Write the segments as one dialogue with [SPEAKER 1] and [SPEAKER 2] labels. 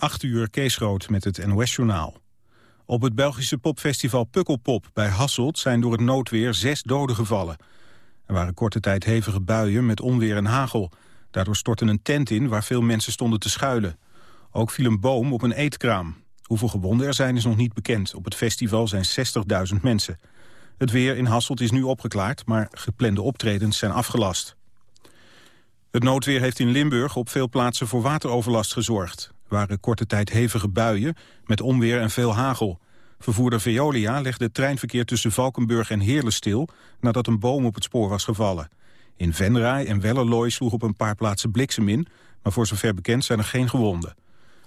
[SPEAKER 1] 8 uur Kees Rood met het NOS-journaal. Op het Belgische popfestival Pukkelpop bij Hasselt zijn door het noodweer zes doden gevallen. Er waren korte tijd hevige buien met onweer en hagel. Daardoor stortte een tent in waar veel mensen stonden te schuilen. Ook viel een boom op een eetkraam. Hoeveel gewonden er zijn is nog niet bekend. Op het festival zijn 60.000 mensen. Het weer in Hasselt is nu opgeklaard, maar geplande optredens zijn afgelast. Het noodweer heeft in Limburg op veel plaatsen voor wateroverlast gezorgd. Waren korte tijd hevige buien met onweer en veel hagel. Vervoerder Veolia legde het treinverkeer tussen Valkenburg en Heerlen stil... nadat een boom op het spoor was gevallen. In Venray en Wellerlooy sloeg op een paar plaatsen bliksem in... maar voor zover bekend zijn er geen gewonden.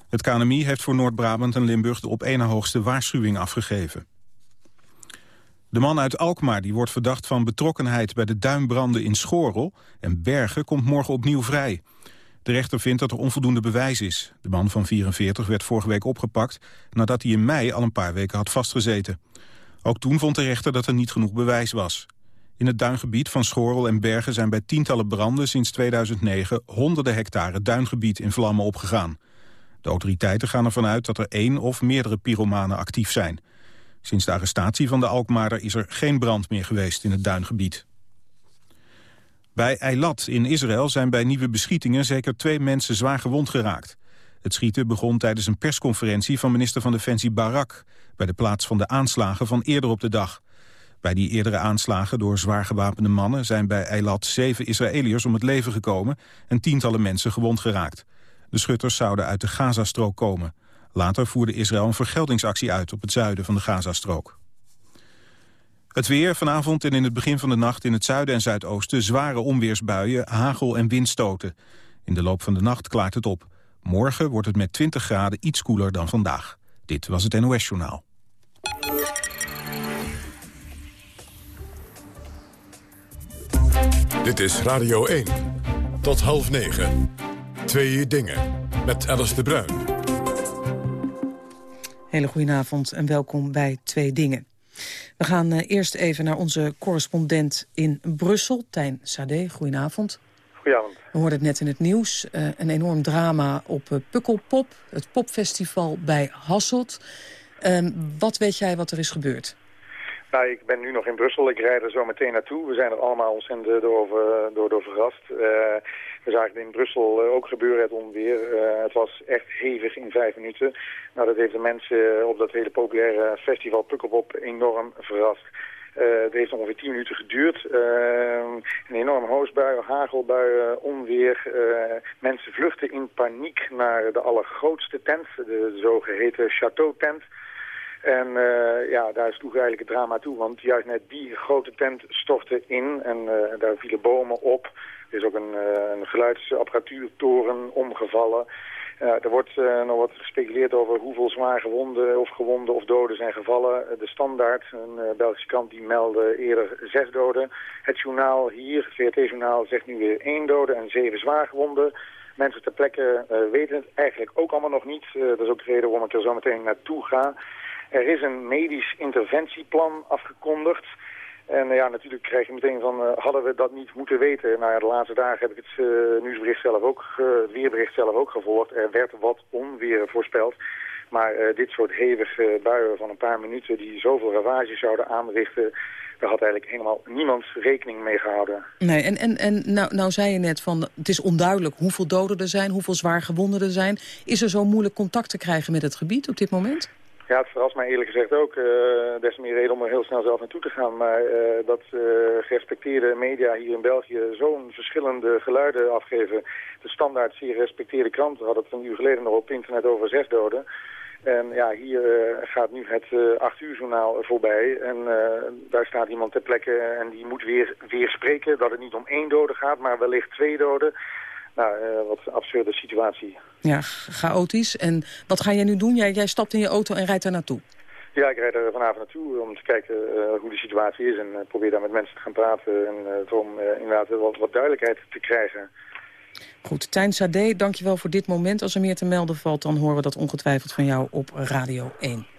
[SPEAKER 1] Het KNMI heeft voor Noord-Brabant en Limburg de op één hoogste waarschuwing afgegeven. De man uit Alkmaar, die wordt verdacht van betrokkenheid bij de duinbranden in Schorel en Bergen, komt morgen opnieuw vrij. De rechter vindt dat er onvoldoende bewijs is. De man van 44 werd vorige week opgepakt nadat hij in mei al een paar weken had vastgezeten. Ook toen vond de rechter dat er niet genoeg bewijs was. In het duingebied van Schorel en Bergen zijn bij tientallen branden sinds 2009 honderden hectare duingebied in vlammen opgegaan. De autoriteiten gaan ervan uit dat er één of meerdere pyromanen actief zijn. Sinds de arrestatie van de Alkmaarder is er geen brand meer geweest in het duingebied. Bij Eilat in Israël zijn bij nieuwe beschietingen zeker twee mensen zwaar gewond geraakt. Het schieten begon tijdens een persconferentie van minister van Defensie Barak... bij de plaats van de aanslagen van eerder op de dag. Bij die eerdere aanslagen door zwaar gewapende mannen... zijn bij Eilat zeven Israëliërs om het leven gekomen... en tientallen mensen gewond geraakt. De schutters zouden uit de Gazastrook komen. Later voerde Israël een vergeldingsactie uit op het zuiden van de Gazastrook. Het weer vanavond en in het begin van de nacht in het zuiden en zuidoosten... zware onweersbuien, hagel en windstoten. In de loop van de nacht klaart het op. Morgen wordt het met 20 graden iets koeler dan vandaag. Dit was het NOS Journaal.
[SPEAKER 2] Dit is Radio 1. Tot half negen. Twee dingen. Met Alice de Bruin.
[SPEAKER 3] Hele goedenavond en welkom bij Twee Dingen. We gaan uh, eerst even naar onze correspondent in Brussel, Tijn Sade. Goedenavond.
[SPEAKER 4] Goedenavond.
[SPEAKER 3] We hoorden het net in het nieuws. Uh, een enorm drama op uh, Pukkelpop, het popfestival bij Hasselt. Ehm, wat weet jij wat er is gebeurd?
[SPEAKER 4] Nou, ik ben nu nog in Brussel. Ik rijd er zo meteen naartoe. We zijn er allemaal ontzettend door, door, door verrast. We zagen het in Brussel eh, ook gebeuren, het onweer. Uh, het was echt hevig in vijf minuten. Nou, dat heeft de mensen op dat hele populaire festival Pukkelpop enorm verrast. Het heeft ongeveer 10 minuten geduurd. Een enorme hoosbuien, hagelbuien, onweer. Mensen vluchten in paniek naar de allergrootste tent, de zogeheten Chateau-tent. En ja, daar toch eigenlijk het drama toe, want juist net die grote tent stortte in en daar vielen bomen op. Er is ook een, uh, een geluidsapparatuurtoren omgevallen. Er wordt nog wat gespeculeerd over hoeveel zwaar gewonden of gewonden of doden zijn gevallen. de Standaard, een Belgische krant, die meldde eerder zes doden. Het journaal hier, het VRT-journaal, zegt nu weer één dode en zeven zwaar gewonden. Mensen ter plekke weten het eigenlijk ook allemaal nog niet. dat is ook de reden waarom ik er zo meteen naartoe ga. Er is een medisch interventieplan afgekondigd. En ja, natuurlijk krijg je meteen van, uh, hadden we dat niet moeten weten? Nou ja, de laatste dagen heb ik het uh, nieuwsbericht zelf ook, het weerbericht zelf ook gevolgd. Er werd wat onweer voorspeld. Maar dit soort hevige buien van een paar minuten die zoveel ravage zouden aanrichten... daar had eigenlijk helemaal niemand rekening mee gehouden.
[SPEAKER 3] Nee, en, en, en nou, nou zei je net van, het is onduidelijk hoeveel doden er zijn, hoeveel zwaar gewonden er zijn. Is er zo moeilijk contact te krijgen met het gebied op dit moment?
[SPEAKER 4] Ja, het verrast mij eerlijk gezegd ook. Uh, des meer reden om er heel snel zelf naartoe te gaan. Maar uh, dat uh, gerespecteerde media hier in België zo'n verschillende geluiden afgeven. De standaard zeer gerespecteerde krant had het een uur geleden nog op internet over zes doden. En ja, hier gaat nu het acht uur journaal voorbij. En daar staat iemand ter plekke en die moet weer, weer spreken dat het niet om één dode gaat, maar wellicht twee doden. Nou, uh, wat een absurde situatie.
[SPEAKER 3] Ja, chaotisch. En wat ga jij nu doen? Jij, jij stapt in je auto en rijdt daar naartoe?
[SPEAKER 4] Ja, ik rijd er vanavond naartoe om te kijken uh, hoe de situatie is. En uh, probeer daar met mensen te gaan praten. En om inderdaad wat, wat duidelijkheid te krijgen.
[SPEAKER 3] Goed, Tijn Sade, dankjewel voor dit moment. Als er meer te melden valt, dan horen we dat ongetwijfeld van jou op Radio 1.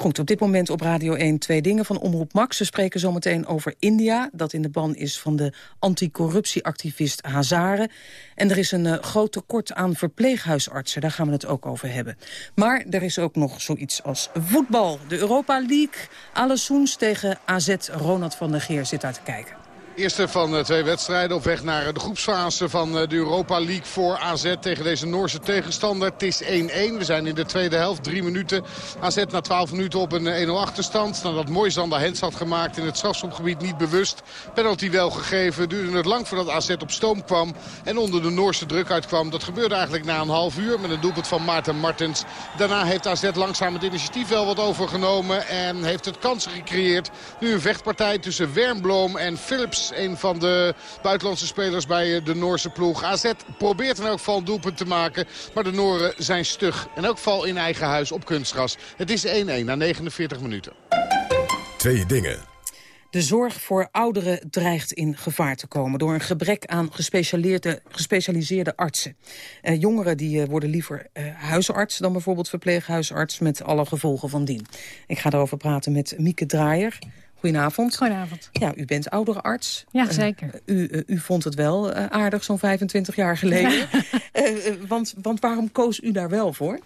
[SPEAKER 3] Goed, op dit moment op Radio 1 twee dingen van Omroep Max. We spreken zometeen over India, dat in de ban is van de anticorruptieactivist Hazare. En er is een uh, groot tekort aan verpleeghuisartsen, daar gaan we het ook over hebben. Maar er is ook nog zoiets als voetbal. De Europa League, Alessoens tegen AZ. Ronald van der Geer zit daar te kijken.
[SPEAKER 5] Eerste van eh, twee wedstrijden op weg naar de groepsfase van eh, de Europa League voor AZ tegen deze Noorse tegenstander. Het is 1-1. We zijn in de tweede helft, drie minuten. AZ na 12 minuten op een 1-0 achterstand. Nadat Moisander Hens had gemaakt in het strafschopgebied niet bewust. Penalty wel gegeven. Duurde het lang voordat AZ op stoom kwam en onder de Noorse druk uitkwam. Dat gebeurde eigenlijk na een half uur met een doelpunt van Maarten Martens. Daarna heeft AZ langzaam het initiatief wel wat overgenomen en heeft het kansen gecreëerd. Nu een vechtpartij tussen Wernbloem en Philips een van de buitenlandse spelers bij eh, de Noorse ploeg. AZ probeert in elk geval een doelpunt te maken. Maar de Nooren zijn stug. In elk geval in eigen huis op kunstgras. Het is 1-1 na 49 minuten.
[SPEAKER 2] Twee dingen.
[SPEAKER 3] De zorg voor ouderen dreigt in gevaar te komen... door een gebrek aan gespecialiseerde, gespecialiseerde artsen. Eh, jongeren die, uh, worden liever uh, huisarts dan bijvoorbeeld verpleeghuisarts... met alle gevolgen van dien. Ik ga daarover praten met Mieke Draaier. Goedenavond.
[SPEAKER 6] Goedenavond.
[SPEAKER 3] Ja, u bent oudere arts.
[SPEAKER 6] Ja, zeker.
[SPEAKER 3] Uh, u, u vond het wel uh, aardig zo'n 25 jaar geleden. want, want waarom koos u daar wel voor?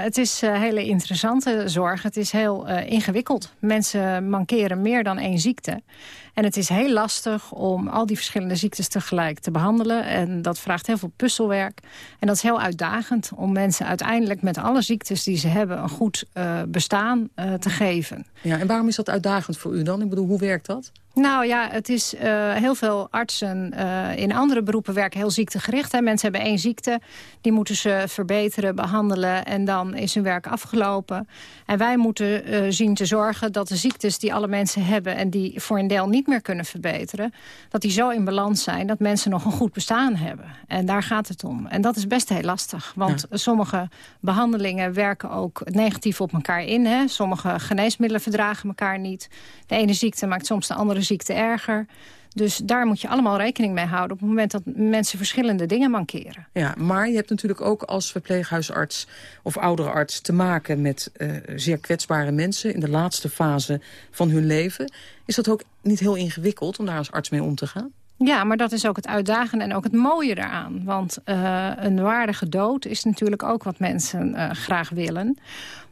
[SPEAKER 6] Het is hele interessante zorg. Het is heel ingewikkeld. Mensen mankeren meer dan één ziekte. En het is heel lastig om al die verschillende ziektes tegelijk te behandelen. En dat vraagt heel veel puzzelwerk. En dat is heel uitdagend om mensen uiteindelijk met alle ziektes die ze hebben... een goed bestaan te geven.
[SPEAKER 3] Ja, en waarom is dat uitdagend voor u dan? Ik bedoel, hoe werkt dat?
[SPEAKER 6] Nou ja, het is uh, heel veel artsen uh, in andere beroepen werken heel ziektegericht. Hè. Mensen hebben één ziekte, die moeten ze verbeteren, behandelen... en dan is hun werk afgelopen. En wij moeten uh, zien te zorgen dat de ziektes die alle mensen hebben... en die voor een deel niet meer kunnen verbeteren... dat die zo in balans zijn dat mensen nog een goed bestaan hebben. En daar gaat het om. En dat is best heel lastig. Want ja. sommige behandelingen werken ook negatief op elkaar in. Hè. Sommige geneesmiddelen verdragen elkaar niet. De ene ziekte maakt soms de andere ziekte erger. Dus daar moet je allemaal rekening mee houden... op het moment dat mensen verschillende dingen mankeren.
[SPEAKER 3] Ja, maar je hebt natuurlijk ook als verpleeghuisarts of oudere arts... te maken met uh, zeer kwetsbare mensen in de laatste fase van hun leven. Is dat ook niet heel ingewikkeld om daar als arts mee om te gaan?
[SPEAKER 6] Ja, maar dat is ook het uitdagende en ook het mooie eraan. Want uh, een waardige dood is natuurlijk ook wat mensen uh, graag willen.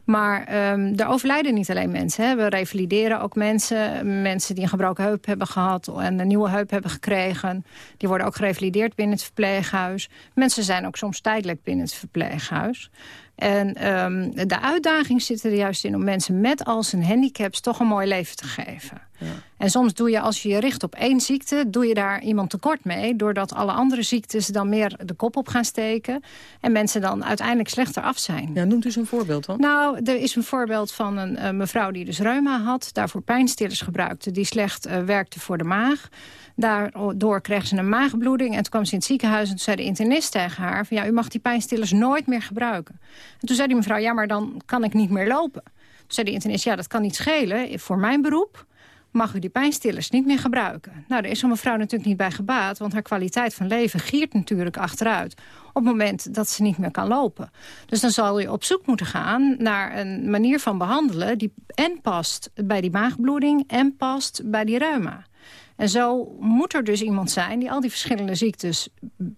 [SPEAKER 6] Maar um, er overlijden niet alleen mensen. Hè. We revalideren ook mensen. Mensen die een gebroken heup hebben gehad en een nieuwe heup hebben gekregen. Die worden ook gerevalideerd binnen het verpleeghuis. Mensen zijn ook soms tijdelijk binnen het verpleeghuis. En um, de uitdaging zit er juist in om mensen met al zijn handicaps toch een mooi leven te geven. Ja. En soms doe je, als je je richt op één ziekte, doe je daar iemand tekort mee. Doordat alle andere ziektes dan meer de kop op gaan steken. En mensen dan uiteindelijk slechter af zijn.
[SPEAKER 3] Ja, noemt u eens een voorbeeld dan?
[SPEAKER 6] Nou, er is een voorbeeld van een uh, mevrouw die dus reuma had. Daarvoor pijnstillers gebruikte. Die slecht uh, werkte voor de maag. Daardoor kreeg ze een maagbloeding. En toen kwam ze in het ziekenhuis en toen zei de internist tegen haar... Van, ja, u mag die pijnstillers nooit meer gebruiken. En toen zei die mevrouw, ja, maar dan kan ik niet meer lopen. Toen zei de internist, ja, dat kan niet schelen. Voor mijn beroep mag u die pijnstillers niet meer gebruiken. Nou, daar is zo'n mevrouw natuurlijk niet bij gebaat... want haar kwaliteit van leven giert natuurlijk achteruit... op het moment dat ze niet meer kan lopen. Dus dan zal je op zoek moeten gaan naar een manier van behandelen... die en past bij die maagbloeding en past bij die reuma. En zo moet er dus iemand zijn die al die verschillende ziektes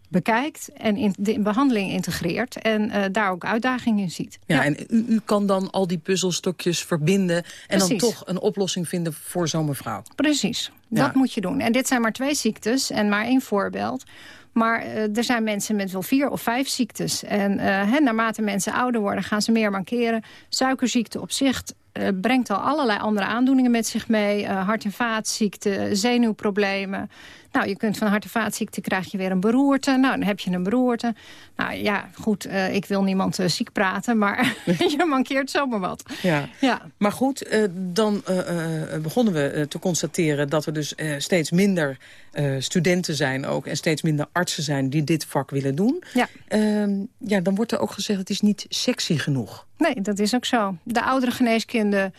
[SPEAKER 6] bekijkt... en in de behandeling integreert en uh, daar ook uitdagingen in ziet.
[SPEAKER 3] Ja, ja. en u, u, kan dan al die puzzelstukjes verbinden... en Precies. dan toch een oplossing vinden voor zo'n mevrouw.
[SPEAKER 6] Precies, ja. dat moet je doen. En dit zijn maar twee ziektes en maar één voorbeeld... Maar uh, er zijn mensen met wel vier of vijf ziektes. En uh, hè, naarmate mensen ouder worden, gaan ze meer mankeren. Suikerziekte op zich brengt al allerlei andere aandoeningen met zich mee. Uh, hart- en vaatziekten, zenuwproblemen. Nou, je kunt van hart- en vaatziekte krijg je weer een beroerte. Nou, dan heb je een beroerte. Nou ja, goed, uh, ik wil niemand uh, ziek praten, maar je mankeert zomaar wat.
[SPEAKER 3] Ja, ja. maar goed, uh, dan begonnen we te constateren dat er dus steeds minder studenten zijn ook... en steeds minder artsen zijn die dit vak willen doen.
[SPEAKER 6] Ja.
[SPEAKER 3] Ehm, ja, dan wordt er ook gezegd, het is niet sexy genoeg.
[SPEAKER 6] Nee, dat is ook zo. De oudere geneeskunde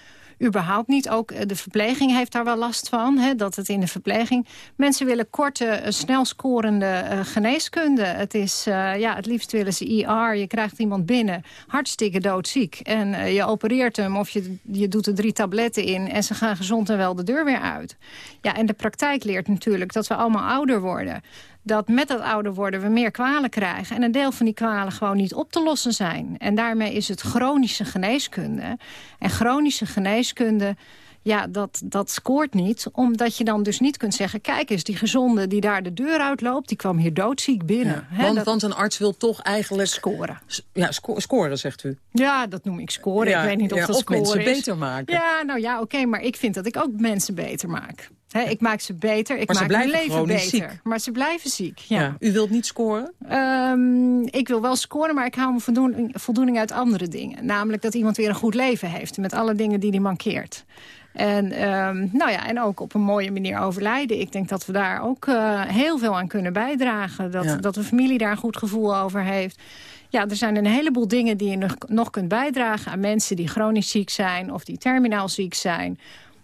[SPEAKER 6] Überhaupt niet. Ook eh, de verpleging heeft daar wel last van. Hè, dat het in de verpleging... Mensen willen korte, uh, snel scorende uh, geneeskunde. Het is, ja, het liefst willen ze ER. Je krijgt iemand binnen, hartstikke doodziek. En je opereert hem of je, je doet er drie tabletten in... en ze gaan gezond en wel de deur weer uit. Ja, en de praktijk leert natuurlijk dat we allemaal ouder worden dat met dat ouder worden we meer kwalen krijgen... en een deel van die kwalen gewoon niet op te lossen zijn. En daarmee is het chronische geneeskunde. En chronische geneeskunde ja, dat, dat scoort niet. Omdat je dan dus niet kunt zeggen... kijk eens, die gezonde die daar de deur uitloopt... die kwam hier doodziek binnen.
[SPEAKER 3] want, want, een arts wil toch eigenlijk...
[SPEAKER 6] Scoren.
[SPEAKER 3] Ja, scoren, zegt u.
[SPEAKER 6] Ja, dat noem ik scoren. ik weet niet of ja, dat of
[SPEAKER 3] mensen beter maken.
[SPEAKER 6] Ja, nou ja, oké, maar ik vind dat ik ook mensen beter maak. Ik maak ze beter, ik maak hun leven beter. Ziek. Maar ze blijven ziek. Ja.
[SPEAKER 3] U wilt niet scoren?
[SPEAKER 6] Um, ik wil wel scoren, maar ik hou me voldoening, voldoening uit andere dingen. Namelijk dat iemand weer een goed leven heeft. Met alle dingen die hij mankeert. En, um, nou ja, en ook op een mooie manier overlijden. Ik denk dat we daar ook uh, heel veel aan kunnen bijdragen. Dat, dat de familie daar een goed gevoel over heeft. Ja, er zijn een heleboel dingen die je nog, nog kunt bijdragen... aan mensen die chronisch ziek zijn of die terminaal ziek zijn...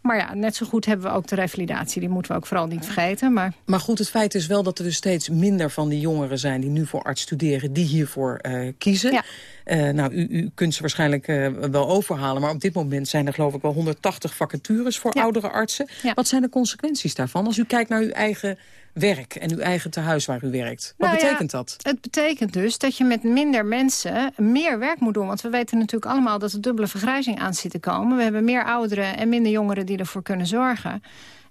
[SPEAKER 6] Maar ja, net zo goed hebben we ook de revalidatie. Die moeten we ook vooral niet vergeten. Maar,
[SPEAKER 3] maar goed, het feit is wel dat er dus steeds minder van die jongeren zijn... die nu voor arts studeren, die hiervoor uh, kiezen. Ja. Uh, nou, u, u, kunt ze waarschijnlijk uh, wel overhalen. Maar op dit moment zijn er geloof ik wel 180 vacatures voor oudere artsen. Ja. Wat zijn de consequenties daarvan? Als u kijkt naar uw eigen werk en uw eigen tehuis waar u werkt. Wat nou betekent dat?
[SPEAKER 6] Het betekent dus dat je met minder mensen meer werk moet doen. Want we weten natuurlijk allemaal dat er dubbele vergrijzing aan zit te komen. We hebben meer ouderen en minder jongeren die ervoor kunnen zorgen.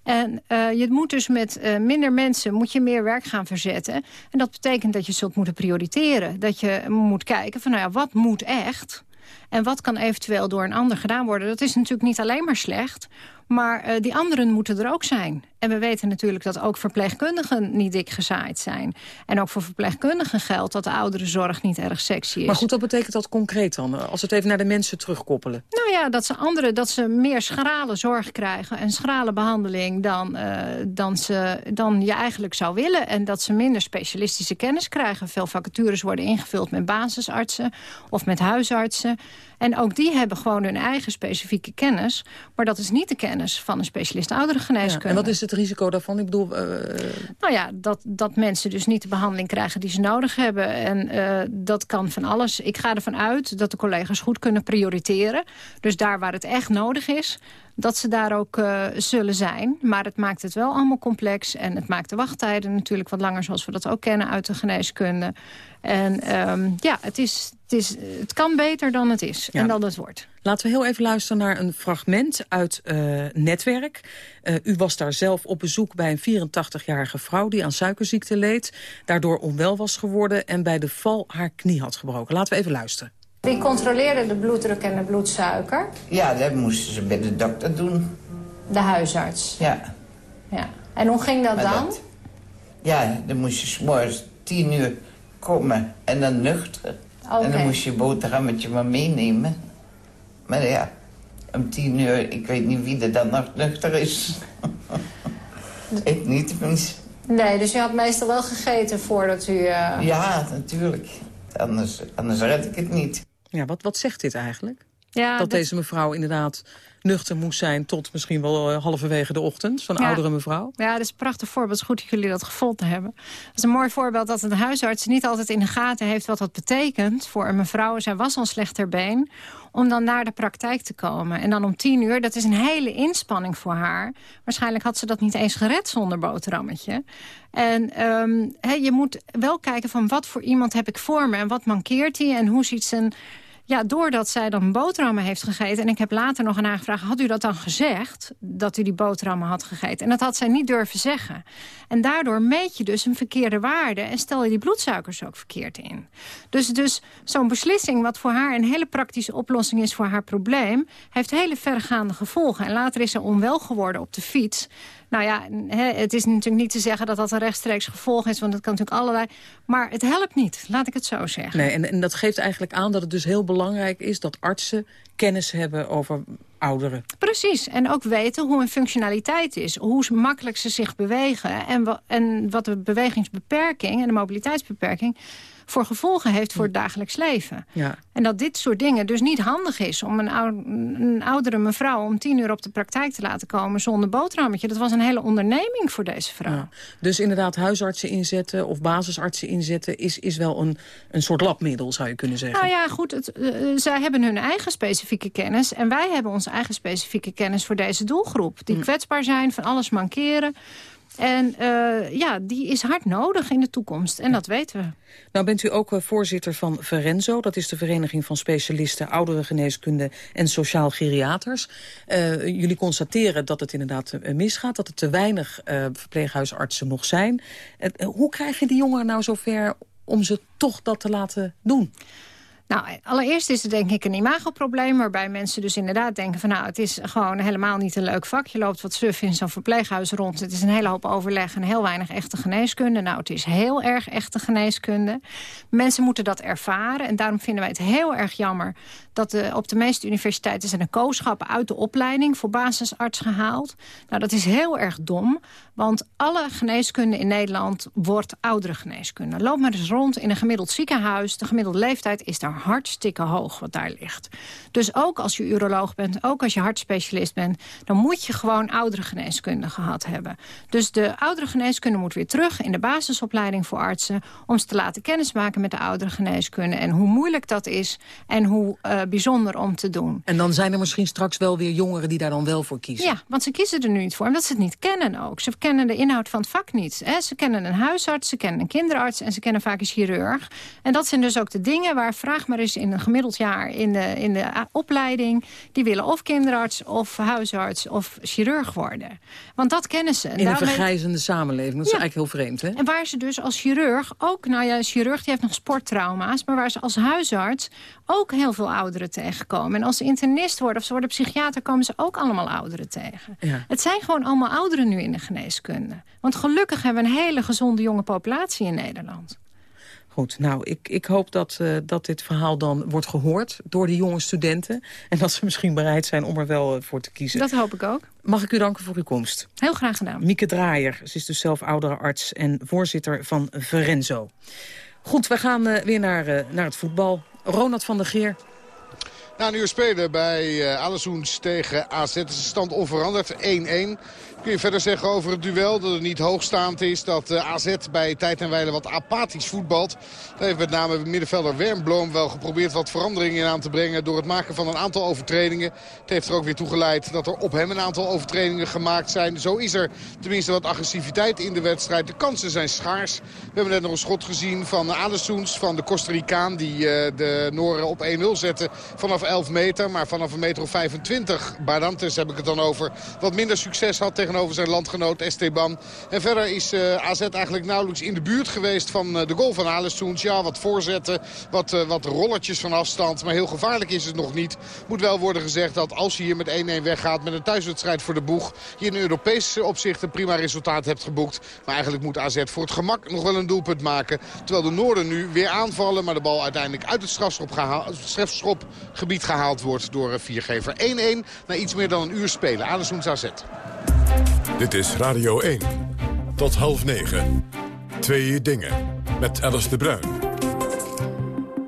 [SPEAKER 6] En uh, je moet dus met uh, minder mensen moet je meer werk gaan verzetten. En dat betekent dat je zult moeten prioriteren. Dat je moet kijken van nou ja, wat moet echt... En wat kan eventueel door een ander gedaan worden? Dat is natuurlijk niet alleen maar slecht. Maar uh, die anderen moeten er ook zijn. En we weten natuurlijk dat ook verpleegkundigen niet dik gezaaid zijn. En ook voor verpleegkundigen geldt dat de ouderenzorg niet erg sexy is.
[SPEAKER 3] Maar goed, wat betekent dat concreet dan? Als we het even naar de mensen terugkoppelen.
[SPEAKER 6] Nou ja, dat ze anderen, dat ze meer schrale zorg krijgen... en schrale behandeling dan, uh, dan, ze, dan je eigenlijk zou willen. En dat ze minder specialistische kennis krijgen. Veel vacatures worden ingevuld met basisartsen of met huisartsen. En ook die hebben gewoon hun eigen specifieke kennis. Maar dat is niet de kennis van een specialist ouderengeneeskunde. Ja,
[SPEAKER 3] en wat is het risico daarvan? Ik bedoel... Uh...
[SPEAKER 6] Nou ja, dat, dat mensen dus niet de behandeling krijgen die ze nodig hebben. En uh, dat kan van alles. Ik ga ervan uit dat de collega's goed kunnen prioriteren. Dus daar waar het echt nodig is dat ze daar ook uh, zullen zijn. Maar het maakt het wel allemaal complex. En het maakt de wachttijden natuurlijk wat langer... zoals we dat ook kennen uit de geneeskunde. En um, ja, het, is, het, is, het kan beter dan het is en dan het wordt.
[SPEAKER 3] Laten we heel even luisteren naar een fragment uit uh, Netwerk. Uh, u was daar zelf op bezoek bij een 84-jarige vrouw... die aan suikerziekte leed, daardoor onwel was geworden... en bij de val haar knie had gebroken. Laten we even luisteren.
[SPEAKER 6] Wie controleerde de bloeddruk en de bloedsuiker?
[SPEAKER 7] Ja, dat moesten ze bij de dokter doen.
[SPEAKER 6] De huisarts?
[SPEAKER 7] Ja.
[SPEAKER 6] ja. En hoe ging dat dan?
[SPEAKER 7] ja, dan moest je s'morgens tien uur komen en dan nuchter. En dan moest je boterhammetje maar meenemen. Maar ja, om tien uur, ik weet niet wie er dan nog nuchter is. ik niet tenminste.
[SPEAKER 6] Nee, dus je had meestal wel gegeten voordat u... Uh...
[SPEAKER 7] Ja, natuurlijk. Anders, anders red ik het niet.
[SPEAKER 3] Ja, wat, wat zegt dit eigenlijk? Ja, dat, deze mevrouw inderdaad nuchter moest zijn... tot misschien wel uh, halverwege de ochtend, van ja. oudere mevrouw.
[SPEAKER 6] Ja, dat is een prachtig voorbeeld. Het is goed dat jullie dat gevonden hebben. Dat is een mooi voorbeeld dat een huisarts niet altijd in de gaten heeft... wat dat betekent voor een mevrouw. Zij was al slechter been om dan naar de praktijk te komen. En dan om tien uur, dat is een hele inspanning voor haar. Waarschijnlijk had ze dat niet eens gered zonder boterhammetje. En um, he, je moet wel kijken van wat voor iemand heb ik voor me... en wat mankeert hij en hoe ziet zijn ja, doordat zij dan boterhammen heeft gegeten... en ik heb later nog een aangevraagd... had u dat dan gezegd, dat u die boterhammen had gegeten? En dat had zij niet durven zeggen. En daardoor meet je dus een verkeerde waarde... en stel je die bloedsuikers ook verkeerd in. Dus, dus zo'n beslissing, wat voor haar een hele praktische oplossing is... voor haar probleem, heeft hele vergaande gevolgen. En later is ze onwel geworden op de fiets... Nou ja, het is natuurlijk niet te zeggen dat dat een rechtstreeks gevolg is... want dat kan natuurlijk allerlei... maar het helpt niet, laat ik het zo zeggen.
[SPEAKER 3] Nee, en, en dat geeft eigenlijk aan dat het dus heel belangrijk is... dat artsen kennis hebben over ouderen.
[SPEAKER 6] Precies, en ook weten hoe een functionaliteit is. Hoe makkelijk ze zich bewegen en, en wat de bewegingsbeperking en de mobiliteitsbeperking voor gevolgen heeft voor het dagelijks leven. Ja. En dat dit soort dingen dus niet handig is om een, een oudere mevrouw om tien uur op de praktijk te laten komen zonder boterhammetje. Dat was een hele onderneming voor deze vrouw. Ja.
[SPEAKER 3] Dus inderdaad huisartsen inzetten of basisartsen inzetten is, is wel een, een soort labmiddel zou je kunnen zeggen.
[SPEAKER 6] Nou ja, goed, het, uh, zij hebben hun eigen specifieke kennis en wij hebben onze eigen specifieke kennis voor deze doelgroep. Die mm. kwetsbaar zijn, van alles mankeren. En uh, ja, die is hard nodig in de toekomst. En dat weten we.
[SPEAKER 3] Nou bent u ook uh, voorzitter van Verenzo. Dat is de Vereniging van Specialisten Ouderengeneeskunde en Sociaal Geriaters. Uh, jullie constateren dat het inderdaad misgaat. Dat er te weinig verpleeghuisartsen nog zijn. hoe krijg je die jongeren nou zover om ze toch dat te laten doen?
[SPEAKER 6] Nou, allereerst is het denk ik een imagoprobleem... waarbij mensen dus inderdaad denken van... nou, het is gewoon helemaal niet een leuk vak. Je loopt wat suf in zo'n verpleeghuis rond. Het is een hele hoop overleg en heel weinig echte geneeskunde. Nou, het is heel erg echte geneeskunde. Mensen moeten dat ervaren. En daarom vinden wij het heel erg jammer... dat de, op de meeste universiteiten zijn de kooschappen uit de opleiding... voor basisarts gehaald. Nou, dat is heel erg dom. Want alle geneeskunde in Nederland wordt oudere geneeskunde. Loop maar eens rond in een gemiddeld ziekenhuis. De gemiddelde leeftijd is daar hartstikke hoog wat daar ligt. Dus ook als je uroloog bent, ook als je hartspecialist bent... dan moet je gewoon oudere geneeskunde gehad hebben. Dus de oudere geneeskunde moet weer terug in de basisopleiding voor artsen... om ze te laten kennismaken met de oudere geneeskunde... en hoe moeilijk dat is en hoe uh, bijzonder om te doen.
[SPEAKER 3] En dan zijn er misschien straks wel weer jongeren die daar dan wel voor kiezen?
[SPEAKER 6] Ja, want ze kiezen er nu niet voor, omdat ze het niet kennen ook. Ze kennen de inhoud van het vak niet. Hè. Ze kennen een huisarts, ze kennen een kinderarts... en ze kennen vaak een chirurg. En dat zijn dus ook de dingen waar vraag maar eens in een gemiddeld jaar in de, in de opleiding... die willen of kinderarts of huisarts of chirurg worden. Want dat kennen ze.
[SPEAKER 3] in een vergrijzende samenleving, dat is eigenlijk heel vreemd. Hè?
[SPEAKER 6] En waar ze dus als chirurg ook... nou ja, chirurg die heeft nog sporttrauma's... maar waar ze als huisarts ook heel veel ouderen tegenkomen. En als ze internist worden of ze worden psychiater... komen ze ook allemaal ouderen tegen. Het zijn gewoon allemaal ouderen nu in de geneeskunde. Want gelukkig hebben we een hele gezonde jonge populatie in Nederland.
[SPEAKER 3] Goed, nou, ik, ik hoop dat, uh, dat dit verhaal dan wordt gehoord door de jonge studenten. En dat ze misschien bereid zijn om er wel uh, voor te kiezen.
[SPEAKER 6] Dat hoop ik ook.
[SPEAKER 3] Mag ik u danken voor uw komst?
[SPEAKER 6] Heel graag gedaan.
[SPEAKER 3] Mieke Draaier, ze is dus zelf oudere arts en voorzitter van Verenzo. Goed, we gaan uh, weer naar, naar het voetbal. Ronald van der Geer.
[SPEAKER 5] Na een spelen bij uh, Alessoens tegen AZ de stand onveranderd. 1-1 kun je verder zeggen over het duel. Dat het niet hoogstaand is. Dat eh, AZ bij tijd en wijle wat apathisch voetbalt. Daar heeft met name middenvelder Wernbloem wel geprobeerd wat veranderingen in aan te brengen. Door het maken van een aantal overtredingen. Het heeft er ook weer toe geleid dat er op hem een aantal overtredingen gemaakt zijn. Zo is er tenminste wat agressiviteit in de wedstrijd. De kansen zijn schaars. We hebben net nog een schot gezien van Alessoens. Van de Costa Ricaan die uh, de Noren op 1-0 zetten vanaf 11 meter. Maar vanaf een meter of 25, Barantes heb ik het dan over, wat minder succes had tegenover zijn landgenoot Esteban. En verder is uh, AZ eigenlijk nauwelijks in de buurt geweest van uh, de goal van Alessoens. Ja, wat voorzetten, wat, uh, wat rolletjes van afstand. Maar heel gevaarlijk is het nog niet. Moet wel worden gezegd dat als je hier met 1-1 weggaat met een thuiswedstrijd voor de boeg... je in Europese opzicht een prima resultaat hebt geboekt. Maar eigenlijk moet AZ voor het gemak nog wel een doelpunt maken. Terwijl de Noorden nu weer aanvallen, maar de bal uiteindelijk uit het strafschopgebied gehaald wordt door eh, viergever. 1-1 na iets meer dan een uur spelen. Adesoens AZ.
[SPEAKER 2] Dit is Radio 1. Tot half negen. Twee dingen. Met Alice de Bruin.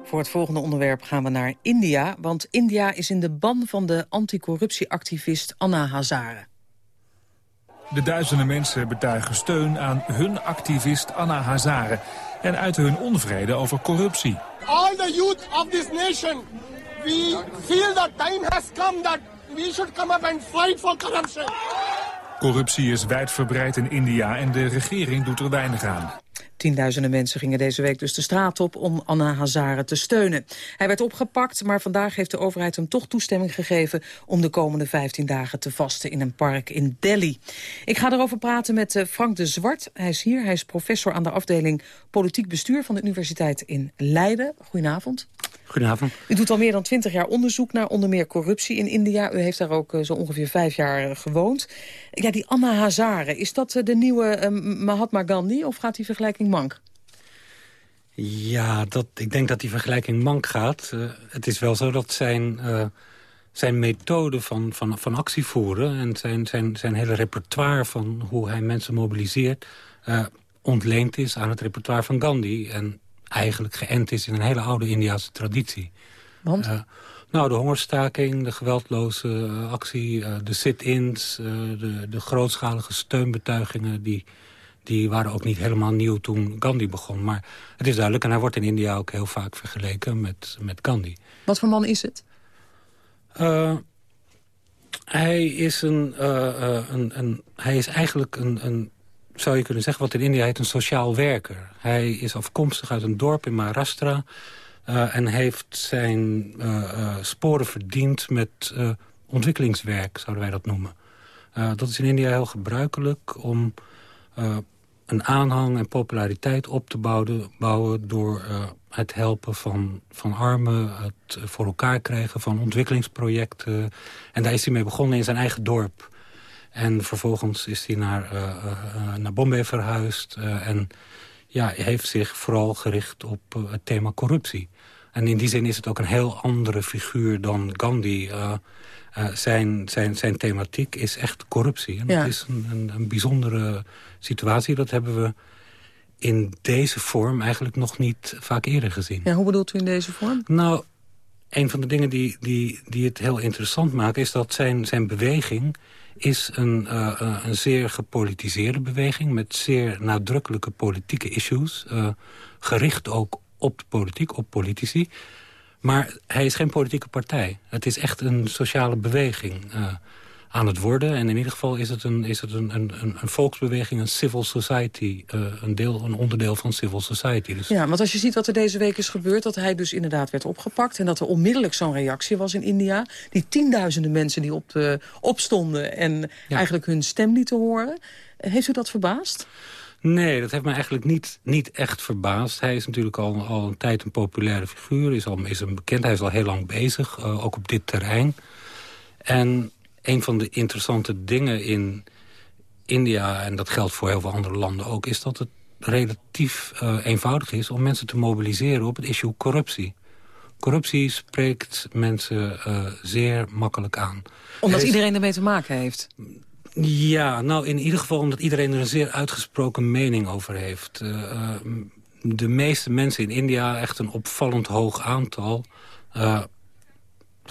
[SPEAKER 3] Voor het volgende onderwerp gaan we naar India. Want India is in de ban van de anticorruptieactivist Anna Hazare.
[SPEAKER 8] De duizenden mensen betuigen steun aan hun activist Anna Hazare... en uiten hun onvrede over corruptie.
[SPEAKER 9] All the youth of this nation we feel the time has come that we should come up and fight for corruption.
[SPEAKER 8] Corruptie is wijdverbreid in India en de regering doet er weinig aan.
[SPEAKER 3] Tienduizenden mensen gingen deze week dus de straat op om Anna Hazare te steunen. Hij werd opgepakt, maar vandaag heeft de overheid hem toch toestemming gegeven... om de komende 15 dagen te vasten in een park in Delhi. Ik ga erover praten met eh, Frank de Zwart. Hij is hier, hij is professor aan de afdeling Politiek Bestuur... van de Universiteit in Leiden. Goedenavond.
[SPEAKER 10] Goedenavond.
[SPEAKER 3] U doet al meer dan twintig jaar onderzoek naar onder meer corruptie in India. U heeft daar ook eh, zo ongeveer vijf jaar gewoond. Ja, die Anna Hazare, is dat eh, de nieuwe Mahatma Gandhi... of gaat die vergelijking mank?
[SPEAKER 10] Ja, dat, ik denk dat die vergelijking mank gaat. Uh, het is wel zo dat zijn, uh, zijn methode van, van, van actie voeren... en zijn, zijn, zijn hele repertoire van hoe hij mensen mobiliseert... Uh, ontleend is aan het repertoire van Gandhi. En eigenlijk geënt is in een hele oude Indiase traditie.
[SPEAKER 3] Want?
[SPEAKER 10] nou, de hongerstaking, de geweldloze actie, de sit-ins... de, de grootschalige steunbetuigingen... Die, die waren ook niet helemaal nieuw toen Gandhi begon. Maar het is duidelijk, en hij wordt in India ook heel vaak vergeleken met, met Gandhi.
[SPEAKER 3] Wat voor man is het?
[SPEAKER 10] hij is een, een, een, hij is eigenlijk een, een zou je kunnen zeggen, wat in India heet een sociaal werker. Hij is afkomstig uit een dorp in Maharashtra... Uh, en heeft zijn uh, uh, sporen verdiend met ontwikkelingswerk, zouden wij dat noemen. dat is in India heel gebruikelijk om een aanhang en populariteit op te bouwen... bouwen door het helpen van, van armen, het voor elkaar krijgen van ontwikkelingsprojecten. En daar is hij mee begonnen in zijn eigen dorp. En vervolgens is hij naar, uh, uh, naar Bombay verhuisd. En ja, heeft zich vooral gericht op het thema corruptie. En in die zin is het ook een heel andere figuur dan Gandhi. zijn, zijn, zijn thematiek is echt corruptie. En dat is een, een, een, bijzondere situatie. Dat hebben we in deze vorm eigenlijk nog niet vaak eerder gezien.
[SPEAKER 3] Ja, hoe bedoelt u in deze vorm?
[SPEAKER 10] Nou, een van de dingen die, die, die het heel interessant maken... is dat zijn, zijn beweging is een, uh, een zeer gepolitiseerde beweging... met zeer nadrukkelijke politieke issues. Uh, gericht ook op de politiek, op politici. Maar hij is geen politieke partij. Het is echt een sociale beweging aan het worden. En in ieder geval is het een, is het een, een, een volksbeweging, een civil society. Uh, een, deel, een onderdeel van civil society. Dus...
[SPEAKER 3] Ja, want als je ziet wat er deze week is gebeurd... dat hij dus inderdaad werd opgepakt... en dat er onmiddellijk zo'n reactie was in India. Die tienduizenden mensen die op de, opstonden... en eigenlijk hun stem lieten horen. Heeft u dat verbaasd?
[SPEAKER 10] Nee, dat heeft me eigenlijk niet, niet echt verbaasd. Hij is natuurlijk al, al een tijd een populaire figuur. Is, al, is een bekend, hij is al heel lang bezig, uh, ook op dit terrein. En een van de interessante dingen in India... en dat geldt voor heel veel andere landen ook... is dat het relatief uh, eenvoudig is om mensen te mobiliseren op het issue corruptie. Corruptie spreekt mensen uh, zeer makkelijk aan.
[SPEAKER 3] Omdat is... iedereen ermee te maken heeft?
[SPEAKER 10] Ja, nou in ieder geval omdat iedereen er een zeer uitgesproken mening over heeft. Uh, de meeste mensen in India, echt een opvallend hoog aantal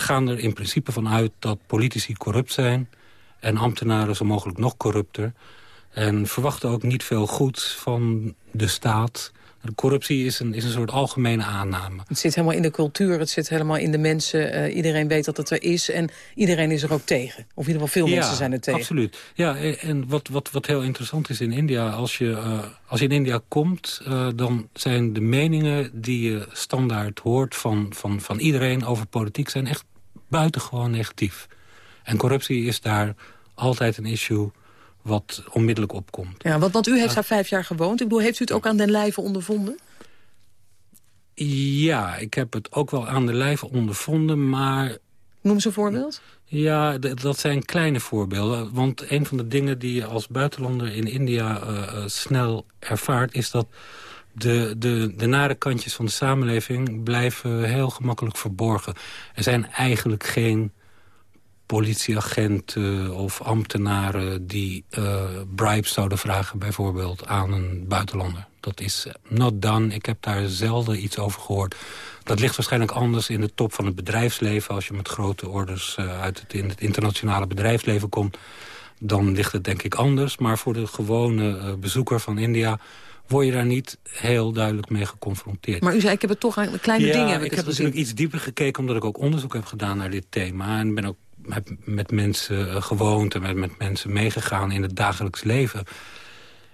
[SPEAKER 10] gaan er in principe van uit dat politici corrupt zijn... en ambtenaren zo mogelijk nog corrupter. En verwachten ook niet veel goed van de staat. Corruptie is een, is een soort algemene aanname.
[SPEAKER 3] Het zit helemaal in de cultuur, het zit helemaal in de mensen. Uh, iedereen weet dat het er is en iedereen is er ook tegen. Of in ieder geval veel
[SPEAKER 10] ja,
[SPEAKER 3] mensen zijn er tegen.
[SPEAKER 10] absoluut. Ja, en wat, wat, wat heel interessant is in India... als je, uh, als je in India komt, uh, dan zijn de meningen die je standaard hoort... Van, van, van iedereen over politiek zijn echt buitengewoon negatief. En corruptie is daar altijd een issue wat onmiddellijk opkomt.
[SPEAKER 3] Ja, want, want u heeft daar vijf jaar gewoond. Ik bedoel, heeft u het ook aan den lijve ondervonden?
[SPEAKER 10] Ja, ik heb het ook wel aan de lijve ondervonden, maar...
[SPEAKER 3] Noem ze een voorbeeld.
[SPEAKER 10] Ja, dat zijn kleine voorbeelden. Want een van de dingen die je als buitenlander in India uh, snel ervaart... is dat de, de, de nare kantjes van de samenleving blijven heel gemakkelijk verborgen. Er zijn eigenlijk geen politieagenten of ambtenaren die uh, bribes zouden vragen bijvoorbeeld aan een buitenlander. Dat is not done. Ik heb daar zelden iets over gehoord. Dat ligt waarschijnlijk anders in de top van het bedrijfsleven. Als je met grote orders uh, uit het, in het internationale bedrijfsleven komt... dan ligt het denk ik anders. Maar voor de gewone uh, bezoeker van India word je daar niet heel duidelijk mee geconfronteerd.
[SPEAKER 3] Maar u zei, ik heb het toch aan kleine
[SPEAKER 10] ja,
[SPEAKER 3] dingen heb ik,
[SPEAKER 10] ik heb natuurlijk iets dieper gekeken... omdat ik ook onderzoek heb gedaan naar dit thema. En ben ook met, met mensen uh, gewoond en met, met mensen meegegaan in het dagelijks leven.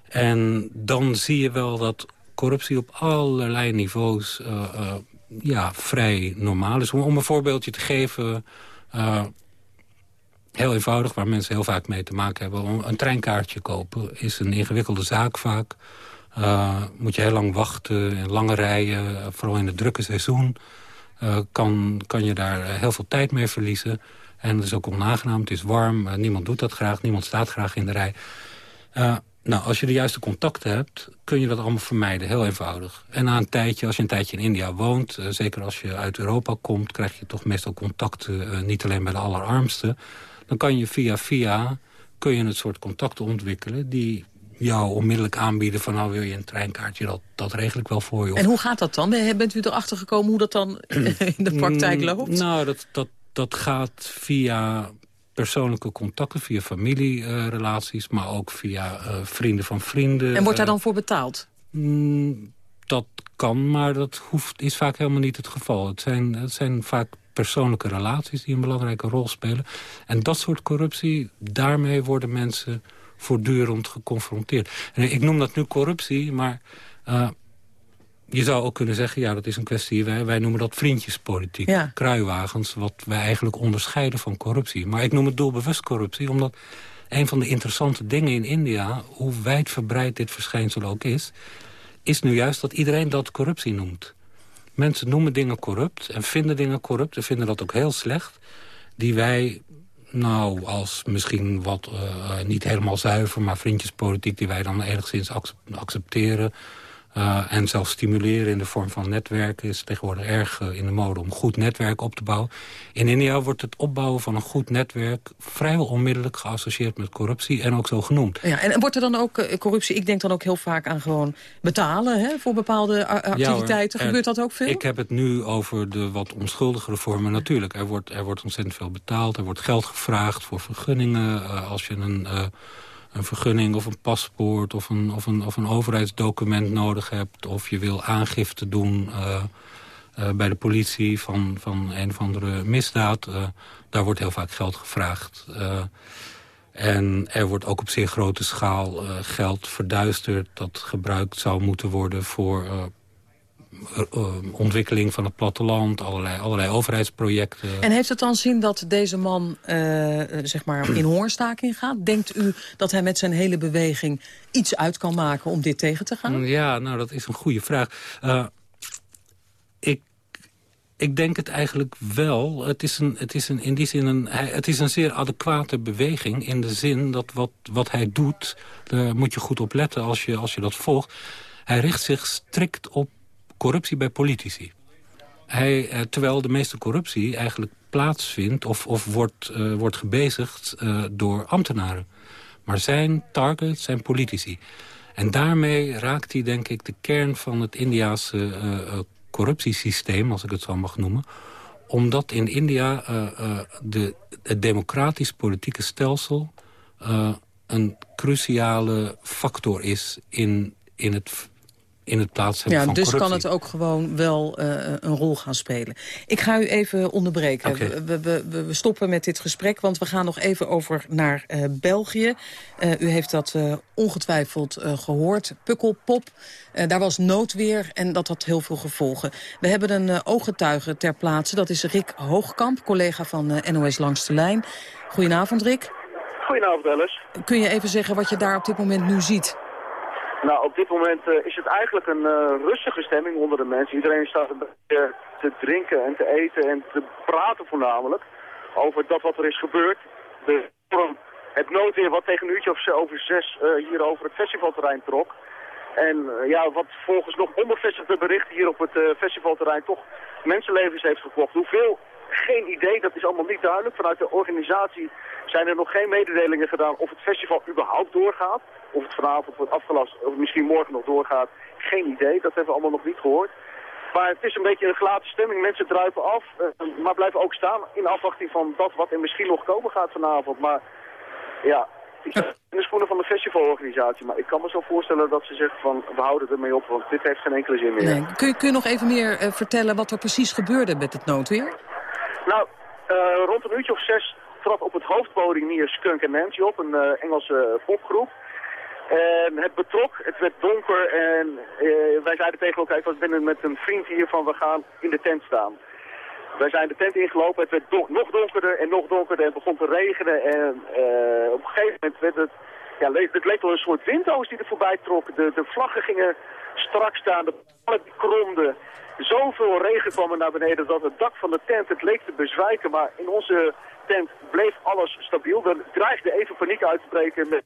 [SPEAKER 10] En dan zie je wel dat corruptie op allerlei niveaus uh, uh, ja, vrij normaal is. Om, om, een voorbeeldje te geven... heel eenvoudig, waar mensen heel vaak mee te maken hebben... een treinkaartje kopen is een ingewikkelde zaak vaak... Moet je heel lang wachten, in lange rijen, vooral in het drukke seizoen. Kan, kan je daar heel veel tijd mee verliezen. En het is ook onaangenaam, het is warm, uh, niemand doet dat graag, niemand staat graag in de rij. nou, als je de juiste contacten hebt, kun je dat allemaal vermijden, heel eenvoudig. En na een tijdje, als je een tijdje in India woont, zeker als je uit Europa komt, krijg je toch meestal contacten, niet alleen bij de allerarmsten. Dan kan je via via, kun je een soort contacten ontwikkelen die jou onmiddellijk aanbieden van nou wil je een treinkaartje, dat, dat regel ik wel voor je.
[SPEAKER 3] En hoe gaat dat dan? Bent u erachter gekomen hoe dat dan in de praktijk loopt?
[SPEAKER 10] Nou, dat, dat, dat gaat via persoonlijke contacten, via familierelaties... maar ook via uh, vrienden van vrienden.
[SPEAKER 3] En wordt daar dan voor betaald?
[SPEAKER 10] Mm, dat kan, maar dat hoeft, is vaak helemaal niet het geval. Het zijn, het zijn vaak persoonlijke relaties die een belangrijke rol spelen. En dat soort corruptie, daarmee worden mensen voortdurend geconfronteerd. En ik noem dat nu corruptie, maar uh, je zou ook kunnen zeggen, ja, dat is een kwestie... wij, wij noemen dat vriendjespolitiek, ja. kruiwagens... wat wij eigenlijk onderscheiden van corruptie. Maar ik noem het doelbewust corruptie, omdat een van de interessante dingen in India... hoe wijdverbreid dit verschijnsel ook is... is nu juist dat iedereen dat corruptie noemt. Mensen noemen dingen corrupt en vinden dingen corrupt... en vinden dat ook heel slecht... die wij nou, als misschien wat uh, niet helemaal zuiver... maar vriendjespolitiek die wij dan enigszins accepteren... Uh, en zelfs stimuleren in de vorm van netwerken is tegenwoordig erg uh, in de mode om goed netwerk op te bouwen. In India wordt het opbouwen van een goed netwerk vrijwel onmiddellijk geassocieerd met corruptie en ook zo genoemd.
[SPEAKER 3] Ja, en wordt er dan ook uh, corruptie, ik denk dan ook heel vaak aan gewoon betalen hè, voor bepaalde activiteiten. Ja, Gebeurt dat ook veel?
[SPEAKER 10] Ik heb het nu over de wat onschuldigere vormen. Natuurlijk, er wordt, er wordt ontzettend veel betaald, er wordt geld gevraagd voor vergunningen. als je een een vergunning of een paspoort of een, of een, of een overheidsdocument nodig hebt... of je wil aangifte doen uh, uh, bij de politie van, van een of andere misdaad... Uh, daar wordt heel vaak geld gevraagd. en er wordt ook op zeer grote schaal geld verduisterd... dat gebruikt zou moeten worden voor eh, eh, ontwikkeling van het platteland, allerlei, allerlei overheidsprojecten.
[SPEAKER 3] En heeft het dan zin dat deze man uh, zeg maar in hoorstaking gaat? Denkt u dat hij met zijn hele beweging iets uit kan maken om dit tegen te gaan?
[SPEAKER 10] Ja, nou dat is een goede vraag. Uh, ik ik denk het eigenlijk wel. Het is, een, het is een, in die zin een, het is een zeer adequate beweging... in de zin dat wat, wat hij doet, daar moet je goed op letten als je, als je dat volgt. Hij richt zich strikt op corruptie bij politici. Hij, eh, terwijl de meeste corruptie eigenlijk plaatsvindt of, of wordt, uh, wordt gebezigd uh, door ambtenaren. Maar zijn target zijn politici. En daarmee raakt hij denk ik de kern van het Indiaanse corruptiesysteem, als ik het zo mag noemen. Omdat in India de, het democratisch politieke stelsel een cruciale factor is in, in het in het plaats hebben
[SPEAKER 3] ja,
[SPEAKER 10] dus
[SPEAKER 3] kan het ook gewoon wel uh, een rol gaan spelen. Ik ga u even onderbreken. Okay. We, we, we, stoppen met dit gesprek, want we gaan nog even over naar uh, België. Uh, u heeft dat ongetwijfeld gehoord. Pukkelpop, daar was noodweer en dat had heel veel gevolgen. We hebben een ooggetuige ter plaatse, dat is Rick Hoogkamp, collega van NOS Langs de Lijn. Goedenavond, Rick.
[SPEAKER 11] Goedenavond, Alice.
[SPEAKER 3] Kun je even zeggen wat je daar op dit moment nu ziet?
[SPEAKER 11] Nou, op dit moment uh, is het eigenlijk een uh, rustige stemming onder de mensen. Iedereen staat te drinken en te eten en te praten voornamelijk over dat wat er is gebeurd. De, het noodweer wat tegen een uurtje of over zes uh, hier over het festivalterrein trok. En ja, wat volgens nog onbevestigde berichten hier op het festivalterrein toch mensenlevens heeft gekocht. Hoeveel geen idee, dat is allemaal niet duidelijk. Vanuit de organisatie zijn er nog geen mededelingen gedaan of het festival überhaupt doorgaat. Of het vanavond wordt afgelast, of misschien morgen nog doorgaat. Geen idee, dat hebben we allemaal nog niet gehoord. Maar het is een beetje een gelaten stemming. Mensen druipen af, uh, maar blijven ook staan in afwachting van dat wat er misschien nog komen gaat vanavond. Maar ja, ik sta in de schoenen van de festivalorganisatie. Maar ik kan me zo voorstellen dat ze zeggen van we houden ermee op, want dit heeft geen enkele zin meer. Nee.
[SPEAKER 3] Kun, je, kun je nog even meer uh, vertellen wat er precies gebeurde met het noodweer?
[SPEAKER 11] Nou, uh, rond een uurtje of zes trad op het hoofdpodium hier Skunk Nancy op, een uh, Engelse popgroep. En het betrok, het werd donker en wij zeiden tegen elkaar, ik was binnen met een vriend hier van we gaan in de tent staan. Wij zijn de tent ingelopen, het werd nog donkerder en nog donkerder en het begon te regenen. En op een gegeven moment werd het, ja, het leek wel een soort windhoos die er voorbij trok. De, de vlaggen gingen strak staan, de ballen kromden. Zoveel regen kwam er naar beneden dat het dak van de tent, het leek te bezwijken. Maar in onze tent bleef alles stabiel. Er dreigde even paniek uit te breken met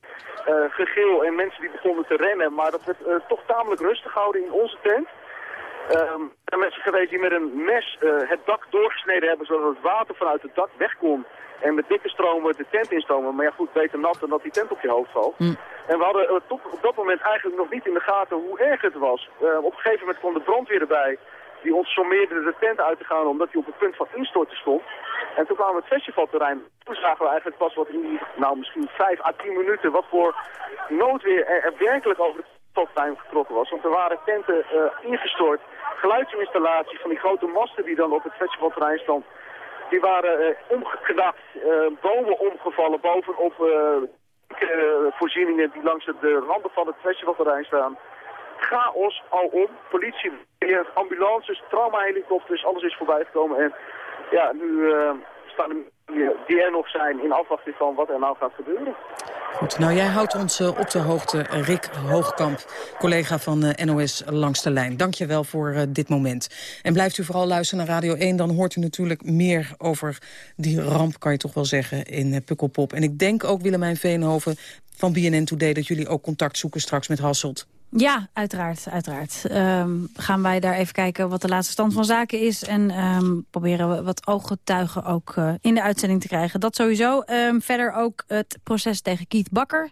[SPEAKER 11] uh, gegil en mensen die begonnen te rennen. Maar dat werd uh, toch tamelijk rustig gehouden in onze tent. Um, er zijn mensen geweest die met een mes het dak doorgesneden hebben... zodat het water vanuit het dak weg. En met dikke stromen de tent instomen. Maar ja goed, beter nat dan dat die tent op je hoofd valt. Hm. En we hadden op, op dat moment eigenlijk nog niet in de gaten hoe erg het was. op een gegeven moment kwam de brandweer erbij die ons sommeerde de tent uit te gaan omdat hij op het punt van instorten stond. En toen kwamen we het festivalterrein. Toen zagen we eigenlijk pas wat in die, nou misschien 5 à 10 minuten, wat voor noodweer er, er werkelijk over het festivalterrein getrokken was. Want er waren tenten uh, ingestort, geluidsinstallaties van die grote masten die dan op het festivalterrein stond. Die waren uh, omgeknapt, uh, bomen omgevallen bovenop voorzieningen die langs de randen van het festivalterrein staan chaos alom. Politie, ambulances, traumahelikopters, alles is voorbijgekomen. En ja, nu staan de die er nog zijn in afwachting van wat er nou gaat gebeuren.
[SPEAKER 3] Goed, nou jij houdt ons uh, op de hoogte, Rick Hoogkamp, collega van uh, NOS Langs de Lijn. Dank je wel voor dit moment. En blijft u vooral luisteren naar Radio 1, dan hoort u natuurlijk meer over die ramp, kan je toch wel zeggen, in Pukkelpop. En ik denk ook Willemijn Veenhoven van BNN Today dat jullie ook contact zoeken straks met Hasselt.
[SPEAKER 12] Ja, uiteraard. uiteraard. Um, gaan wij daar even kijken wat de laatste stand van zaken is. En um, proberen we wat ooggetuigen ook uh, in de uitzending te krijgen. Dat sowieso. Um, verder ook het proces tegen Keith Bakker.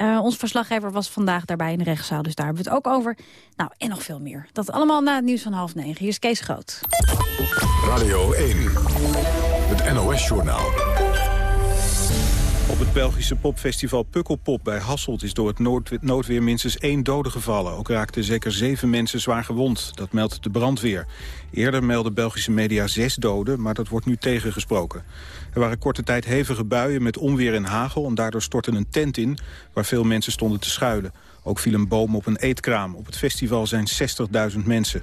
[SPEAKER 12] Uh, ons verslaggever was vandaag daarbij in de rechtszaal. Dus daar hebben we het ook over. Nou, en nog veel meer. Dat allemaal na het nieuws van half negen. Hier is Kees Groot.
[SPEAKER 2] Radio 1. Het NOS-journaal.
[SPEAKER 1] Op het Belgische popfestival Pukkelpop bij Hasselt is door het noodweer minstens één dode gevallen. Ook raakten zeker zeven mensen zwaar gewond. Dat meldt de brandweer. Eerder meldden Belgische media zes doden, maar dat wordt nu tegengesproken. Er waren korte tijd hevige buien met onweer en hagel... en daardoor stortte een tent in waar veel mensen stonden te schuilen. Ook viel een boom op een eetkraam. Op het festival zijn 60.000 mensen.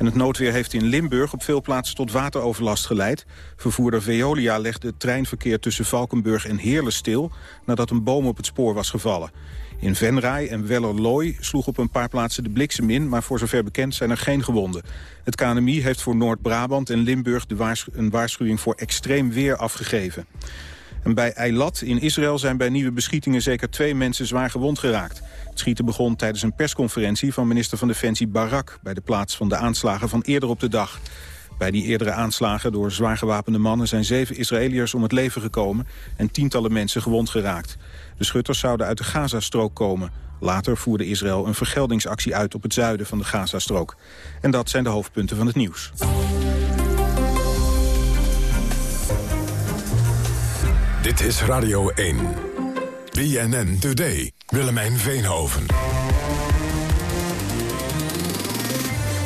[SPEAKER 1] En het noodweer heeft in Limburg op veel plaatsen tot wateroverlast geleid. Vervoerder Veolia legde het treinverkeer tussen Valkenburg en Heerlen stil... nadat een boom op het spoor was gevallen. In Venray en Wellerlooy sloeg op een paar plaatsen de bliksem in... maar voor zover bekend zijn er geen gewonden. Het KNMI heeft voor Noord-Brabant en Limburg de een waarschuwing voor extreem weer afgegeven. En bij Eilat in Israël zijn bij nieuwe beschietingen zeker twee mensen zwaar gewond geraakt. Schieten begon tijdens een persconferentie van minister van Defensie Barak... bij de plaats van de aanslagen van eerder op de dag. Bij die eerdere aanslagen door zwaar gewapende mannen zijn zeven Israëliërs om het leven gekomen... en tientallen mensen gewond geraakt. De schutters zouden uit de Gazastrook komen. Later voerde Israël een vergeldingsactie uit op het zuiden van de Gazastrook. En dat zijn de hoofdpunten van het nieuws.
[SPEAKER 2] Dit is Radio 1. BNN Today. Willemijn Veenhoven.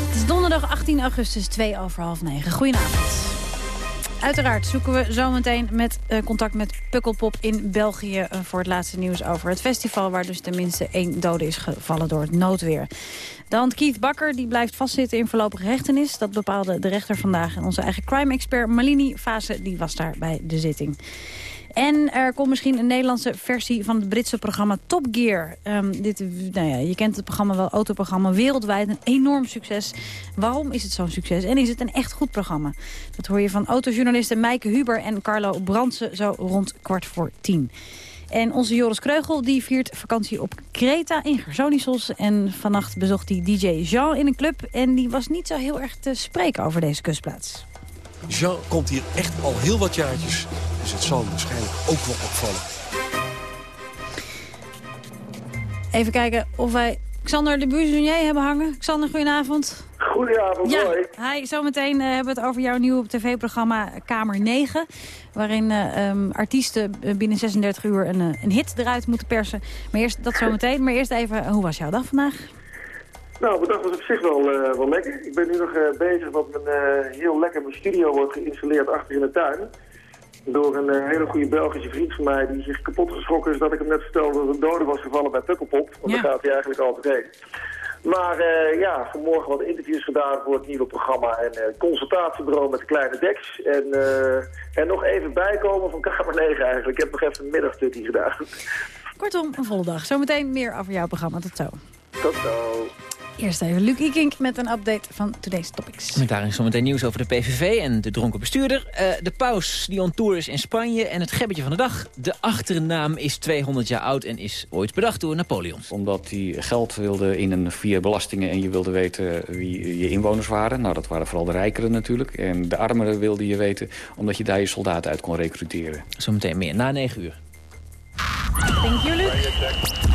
[SPEAKER 12] Het is donderdag 18 augustus, 2 over half 9. Goedenavond. Uiteraard zoeken we zometeen met uh, contact met Pukkelpop in België... Uh, voor het laatste nieuws over het festival... waar dus tenminste één dode is gevallen door het noodweer. Dan Keith Bakker die blijft vastzitten in voorlopige hechtenis. Dat bepaalde de rechter vandaag. En onze eigen crime-expert Malini Fase die was daar bij de zitting. En er komt misschien een Nederlandse versie van het Britse programma Top Gear. Um, dit, nou ja, je kent het programma wel, autoprogramma, wereldwijd een enorm succes. Waarom is het zo'n succes? En is het een echt goed programma? Dat hoor je van autojournalisten Meike Huber en Carlo Brandsen zo rond kwart voor tien. En onze Joris Kreugel die viert vakantie op Kreta in Gersonisos. En vannacht bezocht hij DJ Jean in een club. En die was niet zo heel erg te spreken over deze kustplaats.
[SPEAKER 13] Jean komt hier echt al heel wat jaartjes. Dus het zal waarschijnlijk ook wel opvallen.
[SPEAKER 12] Even kijken of wij Xander de Buzonier hebben hangen. Xander, goedenavond.
[SPEAKER 14] Goedenavond,
[SPEAKER 12] ja.
[SPEAKER 14] hoi.
[SPEAKER 12] Hi, zometeen uh, hebben we het over jouw nieuwe tv-programma Kamer 9. Waarin uh, um, artiesten binnen 36 uur een, een hit eruit moeten persen. Maar eerst dat zometeen. Maar eerst even, hoe was jouw dag vandaag?
[SPEAKER 14] Nou, mijn dag was op zich wel, uh, wel lekker. Ik ben nu nog bezig wat mijn, heel lekker mijn studio wordt geïnstalleerd achter in de tuin door een hele goede Belgische vriend van mij... die zich kapot geschrokken is dat ik hem net vertelde dat een dode was gevallen bij Pukkelpop. Want ja. daar gaat hij eigenlijk altijd heen. Maar ja, vanmorgen wat interviews gedaan voor het nieuwe programma... en consultatiebureau met de kleine Dex. En, en nog even bijkomen van Kamer 9 eigenlijk. Ik heb nog even een middagstukje gedaan.
[SPEAKER 12] Kortom, een volle dag. Zometeen meer over jouw programma. Tot zo.
[SPEAKER 14] Tot zo.
[SPEAKER 12] Eerst even Luc Ikink met een update van Today's Topics.
[SPEAKER 15] Met daarin zometeen nieuws over de PVV en de dronken bestuurder. Uh, de paus die on tour is in Spanje en het gebbetje van de dag. De achternaam is 200 jaar oud en is ooit bedacht door Napoleon.
[SPEAKER 16] Omdat hij geld wilde innen via belastingen en je wilde weten wie je inwoners waren. Nou, dat waren vooral de rijkeren natuurlijk. En de armeren wilde je weten omdat je daar je soldaten uit kon recruteren.
[SPEAKER 15] Zometeen meer, na 9 uur.
[SPEAKER 12] Thank you, Luc.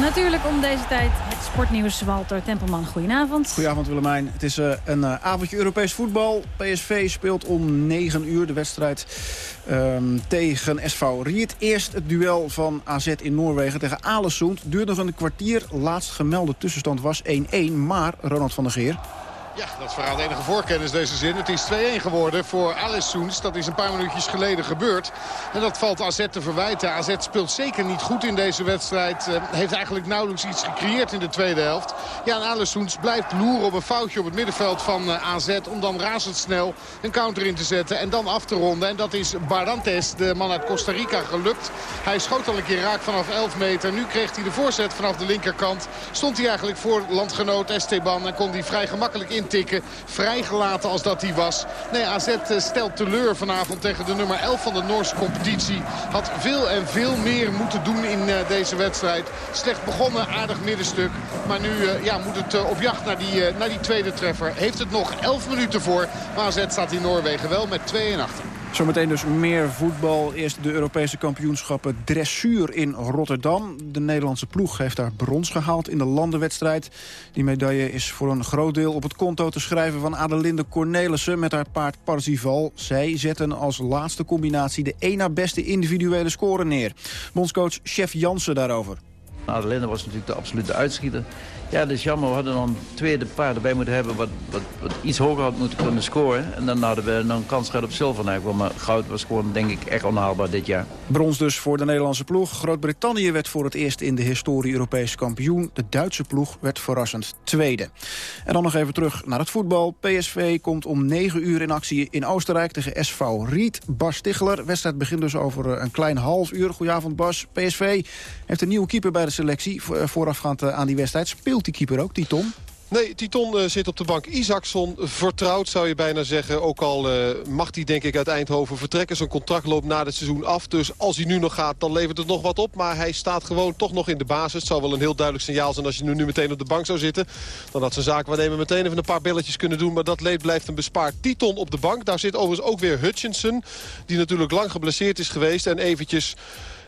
[SPEAKER 12] Natuurlijk om deze tijd het sportnieuws. Walter Tempelman, goedenavond.
[SPEAKER 17] Goedenavond Willemijn. Het is uh, een uh, avondje Europees voetbal. PSV speelt om 9 uur de wedstrijd um, tegen SV Riet. Eerst het duel van AZ in Noorwegen tegen Alesund. Duurde nog een kwartier. Laatst gemelde tussenstand was 1-1. Maar Ronald van der Geer...
[SPEAKER 5] Ja, dat verhaalt enige voorkennis deze zin. Het is 2-1 geworden voor Alice Soens. Dat is een paar minuutjes geleden gebeurd. En dat valt AZ te verwijten. AZ speelt zeker niet goed in deze wedstrijd. Uh, heeft eigenlijk nauwelijks iets gecreëerd in de tweede helft. Ja, en blijft loeren op een foutje op het middenveld van eh, AZ. Om dan razendsnel een counter in te zetten en dan af te ronden. En dat is Barantes, de man uit Costa Rica, gelukt. Hij schoot al een keer raak vanaf 11 meter. Nu kreeg hij de voorzet vanaf de linkerkant. Stond hij eigenlijk voor landgenoot Esteban en kon hij vrij gemakkelijk in tikken. Vrijgelaten als dat hij was. Nee, AZ eh, stelt teleur vanavond tegen de nummer 11 van de Noorse competitie. Had veel en veel meer moeten doen in eh, deze wedstrijd. Slecht begonnen, aardig middenstuk. Maar nu uh, ja, moet het op jacht naar die, naar die tweede treffer. Heeft het nog 11 minuten voor. Maar AZ staat in Noorwegen wel met 2 en 8.
[SPEAKER 17] Zometeen dus meer voetbal. Eerst de Europese kampioenschappen dressuur in Rotterdam. De Nederlandse ploeg heeft daar brons gehaald in de landenwedstrijd. Die medaille is voor een groot deel op het konto te schrijven van Adelinde Cornelissen met haar paard Parzival. Zij zetten als laatste combinatie de één na beste individuele score neer. Bondscoach Chef Jansen daarover.
[SPEAKER 18] Adelinde was natuurlijk de absolute uitschieter. Ja, dat is jammer. We hadden dan een tweede paard erbij moeten hebben... Wat, wat, iets hoger had moeten kunnen scoren. En dan hadden we dan kans gehad op zilver. Maar goud was gewoon, denk ik, echt onhaalbaar dit jaar.
[SPEAKER 17] Brons dus voor de Nederlandse ploeg. Groot-Brittannië werd voor het eerst in de historie Europees kampioen. De Duitse ploeg werd verrassend tweede. En dan nog even terug naar het voetbal. PSV komt om 9 uur in actie in Oostenrijk tegen SV Riet. Bas Stichler. Wedstrijd begint dus over eh, een klein half uur. Goedenavond Bas. PSV heeft een nieuwe keeper bij de selectie. Eh, voorafgaand eh, aan die wedstrijd. Speelt die keeper ook, die Tom?
[SPEAKER 19] Nee, Titon uh, zit op de bank. Isaacson vertrouwd zou je bijna zeggen. Ook al uh, mag hij denk ik uit Eindhoven vertrekken. Zijn contract loopt na het seizoen af. Dus als hij nu nog gaat, dan levert het nog wat op. Maar hij staat gewoon toch nog in de basis. Het zou wel een heel duidelijk signaal zijn als je nu, nu meteen op de bank zou zitten. Dan had zijn zaakwaarnemer meteen even een paar belletjes kunnen doen. Maar dat leed blijft hem bespaard. Titon op de bank. Daar zit overigens ook weer Hutchinson. Die natuurlijk lang geblesseerd is geweest. En eventjes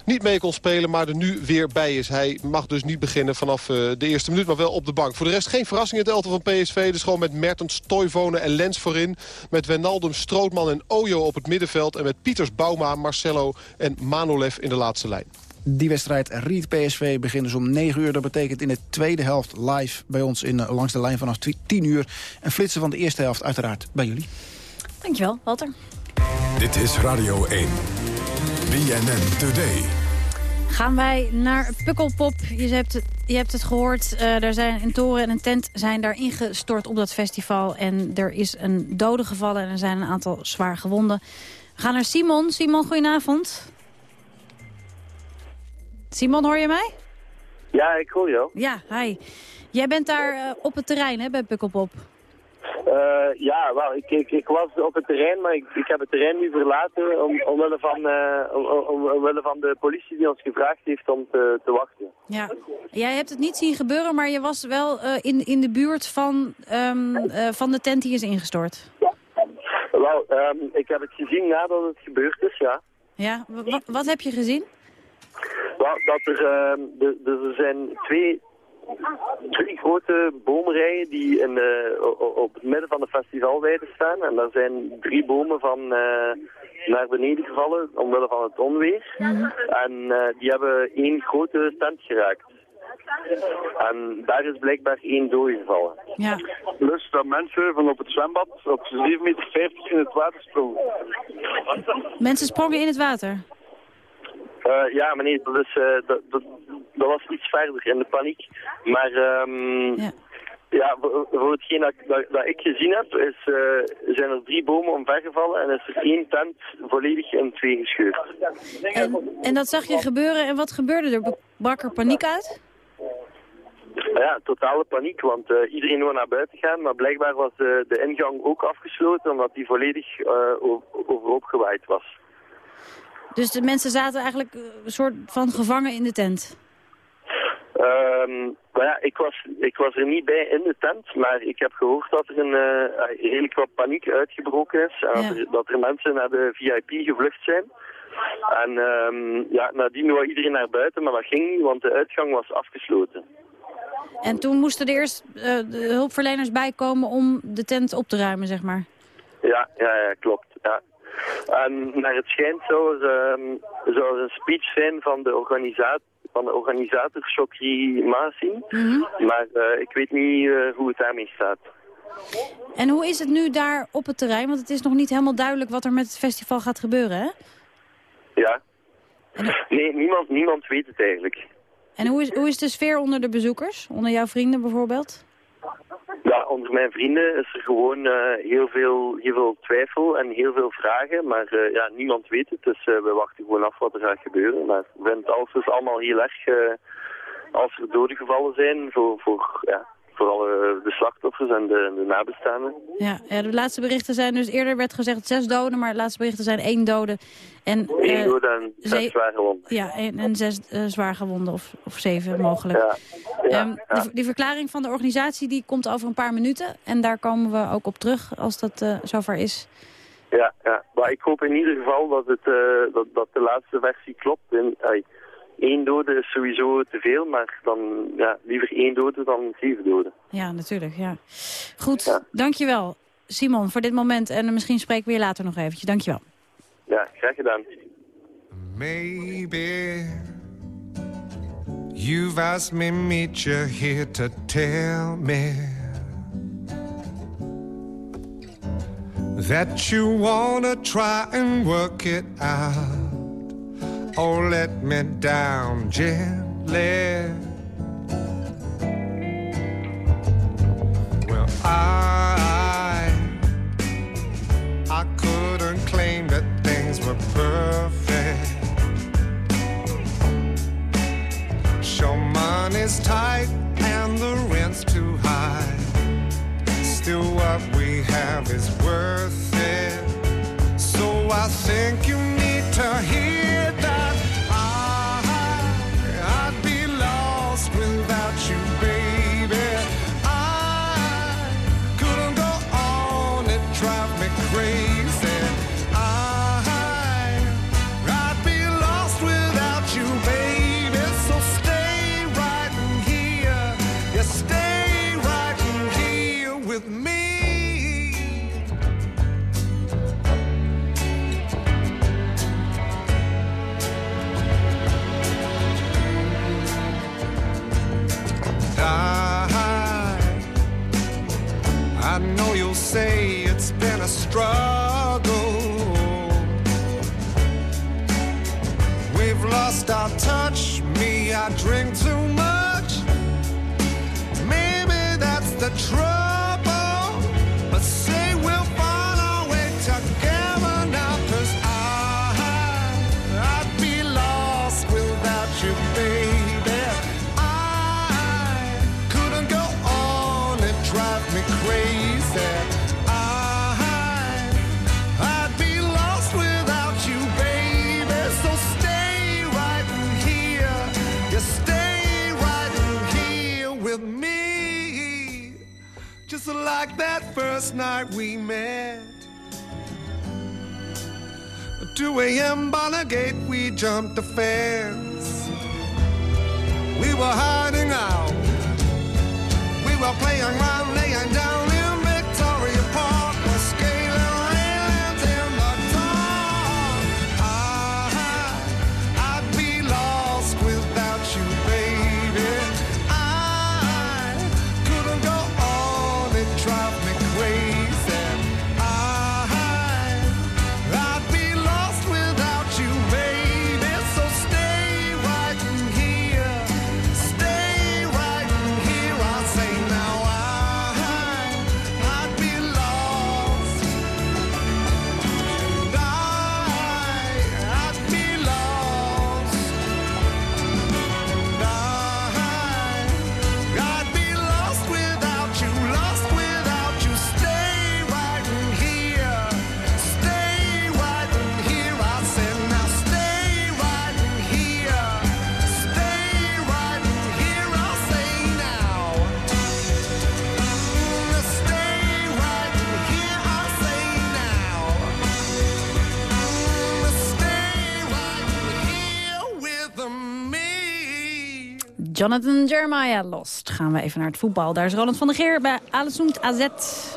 [SPEAKER 19] niet mee kon spelen, maar er nu weer bij is. Hij mag dus niet beginnen vanaf uh, de eerste minuut, maar wel op de bank. Voor de rest geen verrassing in het elftal van PSV. Dus gewoon met Mertens, Toivonen en Lens voorin. Met Wijnaldum, Strootman en Ojo op het middenveld. En met Pieters, Bauma, Marcelo en Manolev in de laatste lijn.
[SPEAKER 17] Die wedstrijd Riet PSV begint dus om 9 uur. Dat betekent in de tweede helft live bij ons in, uh, langs de lijn vanaf 10 uur. En flitsen van de eerste helft uiteraard bij jullie.
[SPEAKER 12] Dankjewel, Walter.
[SPEAKER 2] Dit is Radio 1. BNN Today.
[SPEAKER 12] Gaan wij naar Pukkelpop. Je hebt het, je hebt het gehoord. Uh, er zijn een toren en een tent zijn daar ingestort op dat festival. En er is een dode gevallen en er zijn een aantal zwaar gewonden. We gaan naar Simon. Simon, goedenavond. Simon, hoor je mij?
[SPEAKER 20] Ja, ik hoor jou.
[SPEAKER 12] Ja, hi. Jij bent daar uh, op het terrein hè, bij Pukkelpop.
[SPEAKER 20] Uh, ja, wel, ik, ik, ik, was op het terrein, maar ik, ik heb het terrein nu verlaten om, omwille, van, uh, om, om, omwille van de politie die ons gevraagd heeft om te, te wachten.
[SPEAKER 12] Ja, jij hebt het niet zien gebeuren, maar je was wel uh, in, in de buurt van, um, van de tent die is ingestort.
[SPEAKER 20] Wel, um, ik heb het gezien nadat het gebeurd is, ja.
[SPEAKER 12] Ja, wat heb je gezien?
[SPEAKER 20] Dat er, ehm, de, dus er zijn twee drie grote boomrijen die in de, op het midden van de festivalweide staan. En daar zijn drie bomen van uh, naar beneden gevallen omwille van het onweer. En uh, die hebben één grote tent geraakt. En daar is blijkbaar één dood gevallen.
[SPEAKER 12] Ja.
[SPEAKER 20] Plus dat mensen van op het zwembad op 7,50 meter in het water sprongen.
[SPEAKER 12] Mensen sprongen in het water?
[SPEAKER 20] Uh, ja, meneer, dat, is, uh, dat, dat, dat, was iets verder in de paniek. Maar um, ja. ja. voor hetgeen dat, dat, dat, ik gezien heb, is, uh, zijn er drie bomen omvergevallen en is er één tent volledig in twee gescheurd.
[SPEAKER 12] En, en dat zag je gebeuren en wat gebeurde er? Brak er paniek uit?
[SPEAKER 20] Ja, totale paniek, want uh, iedereen wil naar buiten gaan, maar blijkbaar was de, de ingang ook afgesloten omdat die volledig uh, overhoop gewaaid was.
[SPEAKER 12] Dus de mensen zaten eigenlijk een soort van gevangen in de tent?
[SPEAKER 20] Um, maar ja, ik was, ik was er niet bij in de tent, maar ik heb gehoord dat er een uh, redelijk wat paniek uitgebroken is. En dat, er, dat, er, mensen naar de VIP gevlucht zijn. En um, ja, nadien wou iedereen naar buiten, maar dat ging niet, want de uitgang was afgesloten.
[SPEAKER 12] En toen moesten er eerst uh, de hulpverleners bijkomen om de tent op te ruimen, zeg maar?
[SPEAKER 20] Ja, ja, ja klopt. Ja. En naar het schijnt zou er, um, zou er een speech zijn van de organisatie van de organisator Chokri Maasin. Mm Maar uh, ik weet niet uh, hoe het daarmee staat.
[SPEAKER 12] En hoe is het nu daar op het terrein? Want het is nog niet helemaal duidelijk wat er met het festival gaat gebeuren, hè?
[SPEAKER 20] Ja. Nee, niemand, niemand weet het eigenlijk.
[SPEAKER 12] En hoe is, hoe is de sfeer onder de bezoekers? Onder jouw vrienden bijvoorbeeld?
[SPEAKER 20] Ja, onder mijn vrienden is er gewoon uh, heel, veel, heel veel twijfel en heel veel vragen. Maar uh, ja, niemand weet het, dus uh, we wachten gewoon af wat er gaat gebeuren. Maar vind het alles dus allemaal heel erg, als er doden gevallen zijn, voor, voor ja, vooral de slachtoffers en de, de nabestaanden.
[SPEAKER 12] Ja, ja, de laatste berichten zijn dus eerder werd gezegd zes doden, maar de laatste berichten zijn één dode. En,
[SPEAKER 20] Eén dode en zes zwaar gewonden.
[SPEAKER 12] Ja, en, en zes uh, zwaar gewonden, of, of zeven mogelijk.
[SPEAKER 20] Ja, ja,
[SPEAKER 12] um, ja. Die, die, verklaring van de organisatie die komt over een paar minuten. En daar komen we ook op terug als dat zover is.
[SPEAKER 20] Ja, ja, maar ik hoop in ieder geval dat, het, dat, dat de laatste versie klopt. En, Eén dode is sowieso te veel, maar dan ja, liever één dode dan zeven doden.
[SPEAKER 12] Ja, natuurlijk. Ja. Goed, ja. dankjewel Simon voor dit moment. En misschien spreken we je later nog eventjes. Dankjewel.
[SPEAKER 20] Ja, graag gedaan.
[SPEAKER 21] Maybe you've asked me meet you here to tell me That you wanna try and work it out Oh, let me down gently. Well, I, were hiding out. We were playing around,
[SPEAKER 12] Jonathan Jeremiah Lost. Gaan we even naar het voetbal. Daar is Roland van der Geer bij Alessund AZ.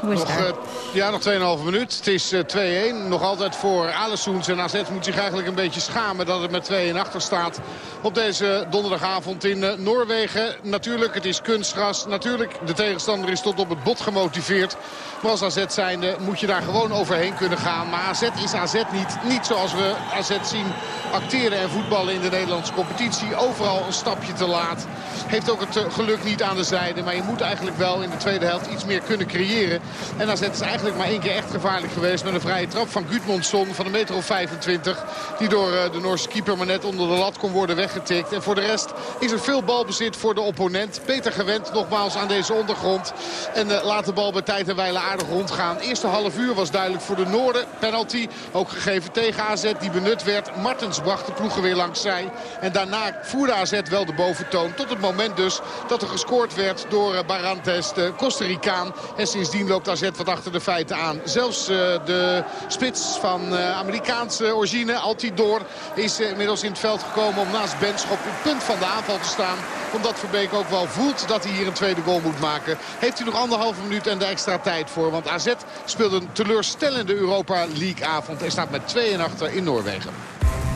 [SPEAKER 12] Hoe is het
[SPEAKER 5] Nog,
[SPEAKER 12] daar?
[SPEAKER 5] eh, ja, nog 2,5 minuut. Het is eh, 2-1. Nog altijd voor Alessoens. En AZ moet zich eigenlijk een beetje schamen dat het met 2-1 achter staat. Op deze donderdagavond in eh, Noorwegen. Natuurlijk, het is kunstgras. Natuurlijk, de tegenstander is tot op het bot gemotiveerd. Maar als AZ zijnde moet je daar gewoon overheen kunnen gaan. Maar AZ is AZ niet. Niet zoals we AZ zien acteren en voetballen in de Nederlandse competitie. Overal een stapje te laat. Heeft ook het eh, geluk niet aan de zijde. Maar je moet eigenlijk wel in de tweede helft iets meer kunnen creëren. En AZ is eigenlijk maar één keer echt gevaarlijk geweest. Met een vrije trap van Gudmundsson van een meter of 25. Die door eh, de Noorse keeper maar net onder de lat kon worden weggetikt. En voor de rest is er veel balbezit voor de opponent. Beter gewend nogmaals aan deze ondergrond. En eh, laat de bal bij tijd en wijle aardig rondgaan. Eerste half uur was duidelijk voor de Noorden. Penalty ook gegeven tegen AZ die benut werd. Martens bracht de ploegen weer langs zij. En daarna voerde AZ wel de boventoon. Tot het moment dus dat er gescoord werd door eh, Barantes, de Costa Ricaan. En sindsdien loopt AZ wat achter de feiten aan. Zelfs eh, de spits van eh, Amerikaanse origine, Altidor, is inmiddels in het veld gekomen om naast Benschop op het punt van de aanval te staan. Omdat Verbeek ook wel voelt dat hij hier een tweede goal moet maken. Heeft hij nog anderhalve minuut en de extra tijd voor. Want AZ speelt een teleurstellende Europa League avond. En staat met 2 en achter in Noorwegen.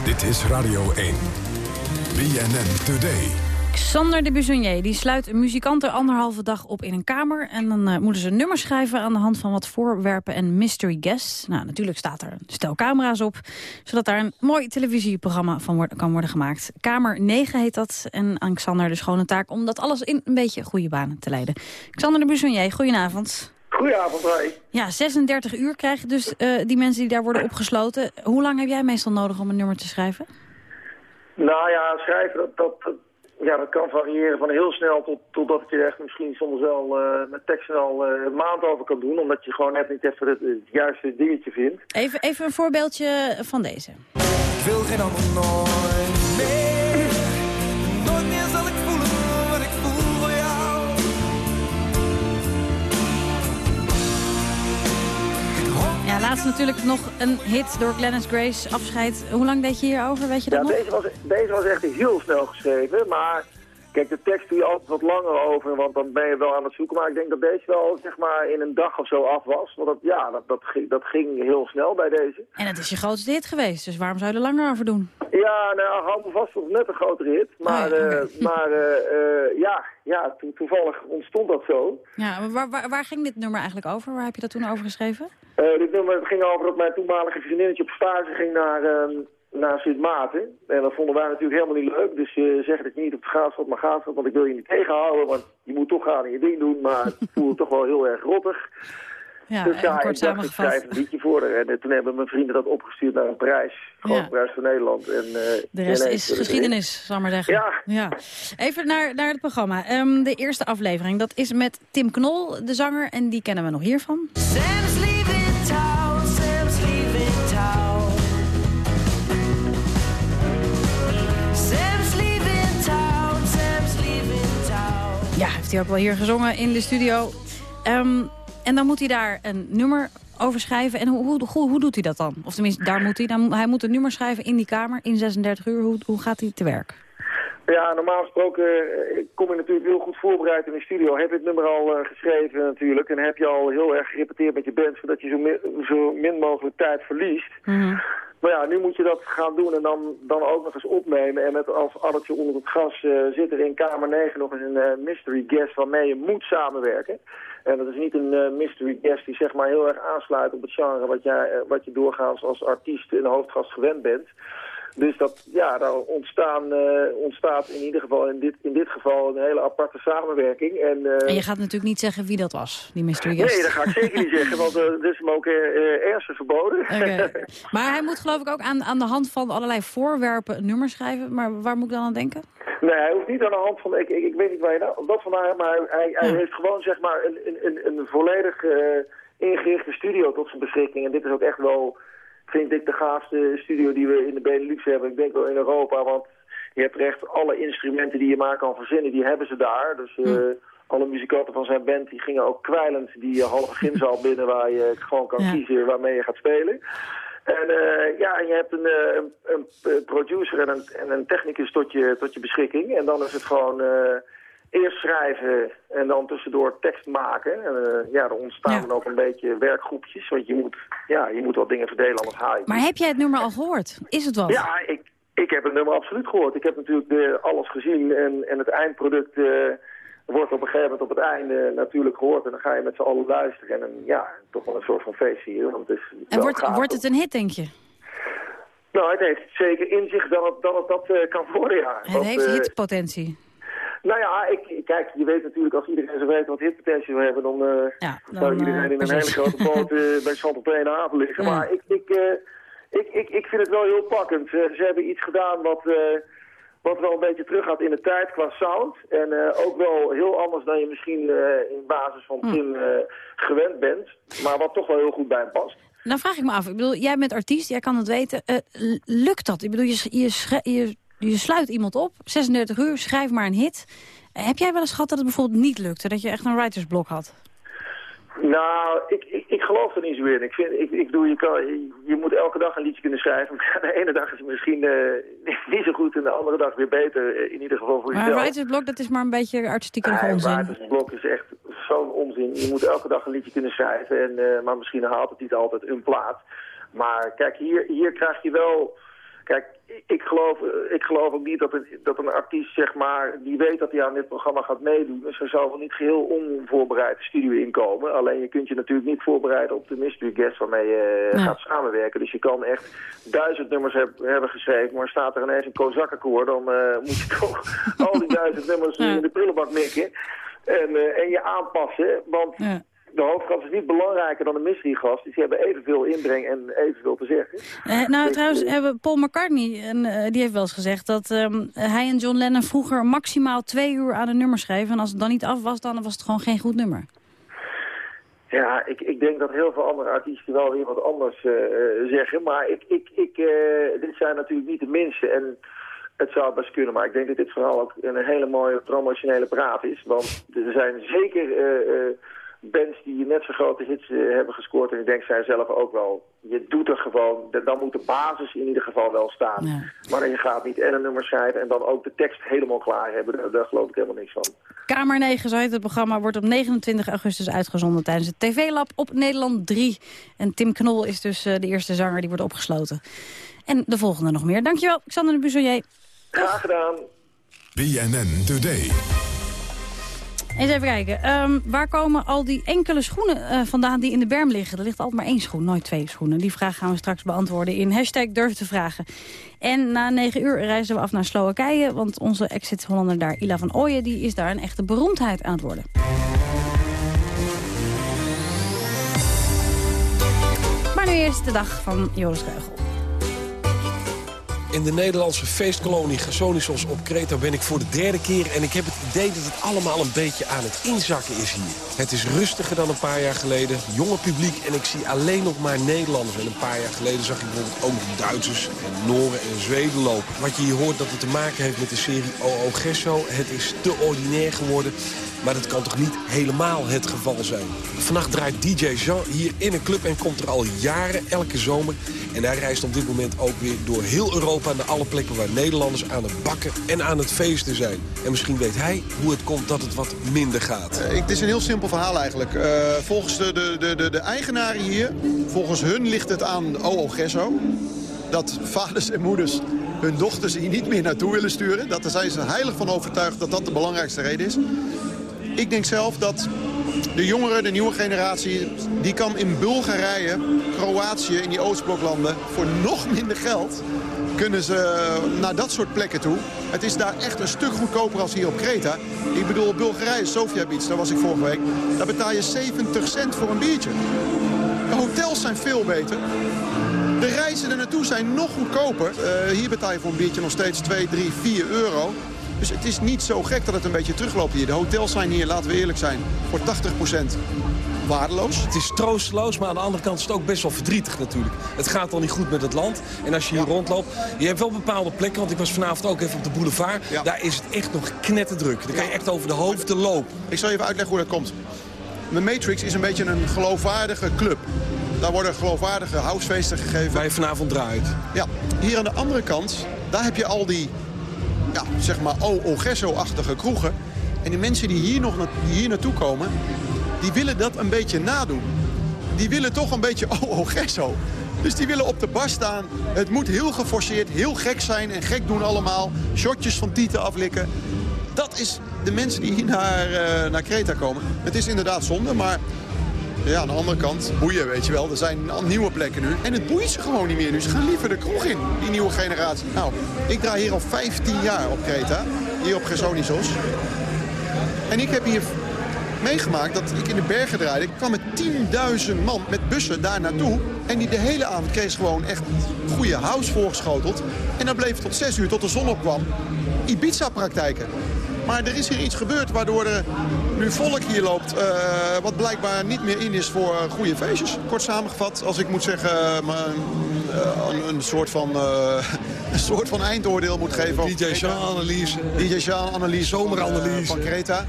[SPEAKER 2] Dit is Radio 1. BNN Today.
[SPEAKER 12] Xander de Buzonier die sluit muzikanten anderhalve dag op in een kamer. En dan eh, moeten ze een nummer schrijven aan de hand van wat voorwerpen en mystery guests. Nou, natuurlijk staat er een stel camera's op. Zodat daar een mooi televisieprogramma van kan worden gemaakt. Kamer 9 heet dat. En aan Xander de schone taak om dat alles in een beetje goede banen te leiden. Xander de Buzonier, goedenavond.
[SPEAKER 14] Goedenavond, Ray.
[SPEAKER 12] Ja, 36 uur krijgen dus eh, die mensen die daar worden opgesloten. Hoe lang heb jij meestal nodig om een nummer te schrijven?
[SPEAKER 14] Nou ja, schrijven, dat, dat- ja, dat kan variëren van heel snel tot, totdat je er echt misschien soms wel eh, met teksten al eh, een maand over kan doen. Omdat je gewoon net niet even het, het juiste dingetje vindt.
[SPEAKER 12] Even, even een voorbeeldje van deze.
[SPEAKER 21] Ik wil geen ander nooit meer.
[SPEAKER 12] Ja, laatst natuurlijk nog een hit door Glennis Grace, Afscheid. Hoe lang deed je hierover, weet je dat
[SPEAKER 14] Ja,
[SPEAKER 12] nog?
[SPEAKER 14] deze was, deze was echt heel snel geschreven, maar kijk, de tekst doe je altijd wat langer over, want dan ben je wel aan het zoeken. Maar ik denk dat deze wel, zeg maar, in een dag of zo af was. Want dat, ja, dat, dat, ging, dat ging heel snel bij deze.
[SPEAKER 12] En het is je grootste hit geweest, dus waarom zou je er langer over doen?
[SPEAKER 14] Ja, nou, hou me vast, het was net een grotere hit. Maar,
[SPEAKER 12] Oh ja,
[SPEAKER 14] eh, maar eh, eh, ja, ja to- toevallig ontstond dat zo.
[SPEAKER 12] Ja, maar waar, waar, waar ging dit nummer eigenlijk over? Waar heb je dat toen over geschreven?
[SPEAKER 14] Dit nummer ging over dat mijn toenmalige vriendinnetje op stage ging naar, ehm, naar Sint Maarten. En dat vonden wij natuurlijk helemaal niet leuk. Dus je zegt het niet op de gaafschap, maar gaafschap. Want ik wil je niet tegenhouden, want je moet toch gaan en je ding doen. Maar het voelde toch wel heel erg rottig.
[SPEAKER 12] Ja,
[SPEAKER 14] dus ja,
[SPEAKER 12] kort
[SPEAKER 14] ik dacht, ik schrijf een liedje voor haar. En eh, toen hebben mijn vrienden dat opgestuurd naar een prijs. Grote
[SPEAKER 12] Ja.
[SPEAKER 14] prijs voor Nederland. En, eh,
[SPEAKER 12] De rest is
[SPEAKER 14] het
[SPEAKER 12] geschiedenis, zal ik maar zeggen.
[SPEAKER 14] Ja.
[SPEAKER 12] Even naar, naar het programma. Ehm, de eerste aflevering, dat is met Tim Knol, de zanger. En die kennen we nog hiervan.
[SPEAKER 21] Sam's leaving town,
[SPEAKER 12] hij ook wel hier gezongen in de studio. Ehm, en dan moet hij daar een nummer over schrijven. En hoe, hoe, hoe, doet hij dat dan? Of tenminste, daar moet hij. Dan, hij moet een nummer schrijven in die kamer in 36 uur. Hoe, hoe gaat hij te werk?
[SPEAKER 14] Ja, normaal gesproken eh, kom je natuurlijk heel goed voorbereid in de studio. Heb je het nummer al eh, geschreven natuurlijk. En heb je al heel erg gerepeteerd met je band, zodat je zo min, zo min mogelijk tijd verliest. Maar ja, nu moet je dat gaan doen en dan, dan ook nog eens opnemen. En met als addertje onder het gas eh, zit er in Kamer 9 nog eens een mystery guest waarmee je moet samenwerken. En dat is niet een mystery guest die zeg maar heel erg aansluit op het genre wat, jij, wat je doorgaans als artiest in de hoofdgast gewend bent. Dus dat, ja, daar ontstaan, eh, ontstaat in ieder geval in dit, in dit geval een hele aparte samenwerking. En, eh,
[SPEAKER 12] En je gaat natuurlijk niet zeggen wie dat was, die mystery guest.
[SPEAKER 14] Nee, dat ga ik zeker niet zeggen, want eh dat is hem ook eh, eh, ernstig verboden.
[SPEAKER 12] Oké. Maar hij moet geloof ik ook aan, aan de hand van allerlei voorwerpen een nummer schrijven. Maar waar moet ik dan aan denken?
[SPEAKER 14] Nee, hij hoeft niet aan de hand van, ik, ik, ik weet niet waar je nou, dat vandaan hebt, maar hij, hij, heeft gewoon zeg maar een, een, een, een volledig eh, ingerichte studio tot zijn beschikking. En dit is ook echt wel, vind ik, de gaafste studio die we in de Benelux hebben. Ik denk wel in Europa, want je hebt echt alle instrumenten die je maar kan verzinnen, die hebben ze daar. Dus eh, alle muzikanten van zijn band die gingen ook kwijlend die eh, halve gymzaal binnen waar je gewoon kan
[SPEAKER 12] Ja.
[SPEAKER 14] kiezen waarmee je gaat spelen. En eh, ja, en je hebt een, een, een producer en een, en een technicus tot je, tot je beschikking. En dan is het gewoon eerst schrijven en dan tussendoor tekst maken. En, eh, ja, er ontstaan dan ook een beetje werkgroepjes. Want je moet, ja, je moet wat dingen verdelen, anders haal je
[SPEAKER 12] Maar heb jij het nummer al gehoord? Is het wat?
[SPEAKER 14] ja, ik, ik heb het nummer absoluut gehoord. Ik heb natuurlijk de, alles gezien en, en het eindproduct eh, wordt op een gegeven moment op het einde natuurlijk gehoord. En dan ga je met z'n allen luisteren. En dan, ja, toch wel een soort van feestje hier. Want het is
[SPEAKER 12] En wordt, wordt het een hit, denk je?
[SPEAKER 14] Nou, het heeft zeker in zich dat het dat, het dat eh, kan worden, ja.
[SPEAKER 12] Het
[SPEAKER 14] Want,
[SPEAKER 12] heeft hitpotentie.
[SPEAKER 14] Nou ja, ik, kijk, je weet natuurlijk, als iedereen zo weet wat hitpotentie wil hebben, dan, eh
[SPEAKER 12] Ja,
[SPEAKER 14] zou iedereen
[SPEAKER 12] eh,
[SPEAKER 14] in een hele grote boot eh, bij in de haven liggen.
[SPEAKER 12] Ja.
[SPEAKER 14] Maar ik, ik, ik, ik, ik vind het wel heel pakkend. Ze hebben iets gedaan wat, wat wel een beetje terug gaat in de tijd qua sound. En ook wel heel anders dan je misschien in basis van
[SPEAKER 12] Hm.
[SPEAKER 14] Tim gewend bent. Maar wat toch wel heel goed bij hem past.
[SPEAKER 12] Nou vraag ik me af, ik bedoel, jij bent artiest, jij kan het weten. Lukt dat? Ik bedoel, je, je, je, je sluit iemand op, 36 uur, schrijf maar een hit. Heb jij wel eens gehad dat het bijvoorbeeld niet lukte? Dat je echt een writersblok had?
[SPEAKER 14] Nou, ik, ik, ik geloof er niet zo in. Ik, vind, ik, ik doe, je, kan, je, moet elke dag een liedje kunnen schrijven. Maar de ene dag is het misschien eh, niet zo goed en de andere dag weer beter. eh, In ieder geval voor
[SPEAKER 12] Maar
[SPEAKER 14] jezelf.
[SPEAKER 12] writersblok, dat is maar een beetje artistieke
[SPEAKER 14] Nee,
[SPEAKER 12] onzin.
[SPEAKER 14] maar het blok is echt zo'n onzin. Je moet elke dag een liedje kunnen schrijven. En, eh, maar misschien haalt het niet altijd een plaat. Maar kijk, hier, hier krijg je wel... Kijk, ik geloof, ik geloof ook niet dat een, dat een artiest, zeg maar, die weet dat hij aan dit programma gaat meedoen. Dus er zal wel niet geheel onvoorbereid de studio inkomen. Alleen je kunt je natuurlijk niet voorbereiden op de mystery guest waarmee je eh,
[SPEAKER 12] Ja.
[SPEAKER 14] gaat samenwerken. Dus je kan echt duizend nummers heb- hebben geschreven, maar staat er ineens een kozakkenkoor, dan eh, moet je toch al die duizend nummers in de prullenbak mikken. En, eh, en je aanpassen, want de hoofdgast is niet belangrijker dan de mysterygast. Dus die hebben evenveel inbreng en evenveel te zeggen.
[SPEAKER 12] Eh, nou,
[SPEAKER 14] Dus,
[SPEAKER 12] trouwens,
[SPEAKER 14] eh,
[SPEAKER 12] hebben Paul McCartney, en, eh, die heeft wel eens gezegd... dat ehm, hij en John Lennon vroeger maximaal twee uur aan een nummer schreven. En als het dan niet af was, dan was het gewoon geen goed nummer.
[SPEAKER 14] Ja, ik, ik denk dat heel veel andere artiesten wel weer wat anders eh, zeggen. Maar ik, ik, ik, dit zijn natuurlijk niet de minste. En het zou best kunnen. Maar ik denk dat dit vooral ook een hele mooie promotionele praat is. Want er zijn zeker bands die net zo grote hits eh, hebben gescoord. En ik denk zij zelf ook wel. Je doet er gewoon, dan moet de basis in ieder geval wel staan. Maar je gaat niet en een nummer schrijven en dan ook de tekst helemaal klaar hebben. Daar, daar geloof ik helemaal niks van.
[SPEAKER 12] Kamer 9, zo heet het programma, wordt op 29 augustus uitgezonden tijdens het TV-lab op Nederland 3. En Tim Knol is dus eh, de eerste zanger die wordt opgesloten. En de volgende nog meer. Dankjewel, Xander de Buzelier.
[SPEAKER 14] Graag gedaan.
[SPEAKER 2] BNN Today.
[SPEAKER 12] Eens even kijken. Ehm, waar komen al die enkele schoenen eh, vandaan die in de berm liggen? Er ligt altijd maar één schoen, nooit twee schoenen. Die vraag gaan we straks beantwoorden in hashtag durf te vragen. En na negen uur reizen we af naar Slowakije. Want onze exit-Hollander daar, Ila van Ooyen, die is daar een echte beroemdheid aan het worden. Maar nu eerst de dag van Joris Kreugel.
[SPEAKER 21] In de Nederlandse feestkolonie Gersonisos op Kreta ben ik voor de derde keer... en ik heb het idee dat het allemaal een beetje aan het inzakken is hier. Het is rustiger dan een paar jaar geleden. Jonge publiek en ik zie alleen nog maar Nederlanders. En een paar jaar geleden zag ik bijvoorbeeld ook Duitsers en Noren en Zweden lopen. Wat je hier hoort dat het te maken heeft met de serie OO Gesso. Het is te ordinair geworden. Maar dat kan toch niet helemaal het geval zijn. Vannacht draait DJ Jean hier in een club en komt er al jaren elke zomer. En hij reist op dit moment ook weer door heel Europa... naar alle plekken waar Nederlanders aan het bakken en aan het feesten zijn. En misschien weet hij hoe het komt dat het wat minder gaat.
[SPEAKER 22] Eh, Het is een heel simpel verhaal eigenlijk. Eh, volgens de, de, de, de, de eigenaren hier, volgens hun ligt het aan OO Gesso... dat vaders en moeders hun dochters hier niet meer naartoe willen sturen. Dat, daar zijn ze heilig van overtuigd dat dat de belangrijkste reden is. Ik denk zelf dat de jongeren, de nieuwe generatie... die kan in Bulgarije, Kroatië, in die Oostbloklanden... voor nog minder geld kunnen ze naar dat soort plekken toe. Het is daar echt een stuk goedkoper als hier op Kreta. Ik bedoel, Bulgarije, Sofia Beach, daar was ik vorige week. Daar betaal je 70 cent voor een biertje. De hotels zijn veel beter. De reizen er naartoe zijn nog goedkoper. Eh, hier betaal je voor een biertje nog steeds 2, 3, 4 euro. Dus het is niet zo gek dat het een beetje terugloopt hier. De hotels zijn hier, laten we eerlijk zijn, voor 80% waardeloos.
[SPEAKER 21] Het is troosteloos, maar aan de andere kant is het ook best wel verdrietig natuurlijk. Het gaat al niet goed met het land. En als je hier rondloopt, je hebt wel bepaalde plekken... want ik was vanavond ook even op de boulevard. Daar is het echt nog knetterdruk. Dan kan je echt over de hoofden lopen.
[SPEAKER 22] Ik zal je even uitleggen hoe dat komt. de Matrix is een beetje een geloofwaardige club. Daar worden geloofwaardige housefeesten gegeven.
[SPEAKER 13] Waar je vanavond draait.
[SPEAKER 22] Ja, hier aan de andere kant, daar heb je al die, ja, zeg maar, O-Ogesso-achtige kroegen. En die mensen die hier nog die hier naartoe komen, die willen dat een beetje nadoen. Die willen toch een beetje O-Ogesso. Dus die willen op de bar staan. Het moet heel geforceerd, heel gek zijn en gek doen allemaal. Shotjes van tieten aflikken. Dat is de mensen die hier naar, uh, naar Kreta komen. Het is inderdaad zonde, maar ja, aan de andere kant, boeien, weet je wel. Er zijn nieuwe plekken nu. En het boeit ze gewoon niet meer nu. Ze gaan liever de kroeg in, die nieuwe generatie. Nou, ik draai hier al 15 jaar op Kreta. Hier op Gersonisos. En ik heb hier meegemaakt dat ik in de bergen draaide. Ik kwam met 10.000 man met bussen daar naartoe. En die de hele avond kreeg gewoon echt goede house voorgeschoteld. En dan bleef tot 6 uur, tot de zon opkwam. Ibiza-praktijken. Maar er is hier iets gebeurd waardoor er nu volk hier loopt... Uh, wat blijkbaar niet meer in is voor uh, goede feestjes. Kort samengevat, als ik moet zeggen... Uh, een, soort van, een soort van eindoordeel moet geven...
[SPEAKER 13] DJ Jean-analyse.
[SPEAKER 22] DJ Jean-analyse.
[SPEAKER 13] Zomeranalyse.
[SPEAKER 22] van Creta.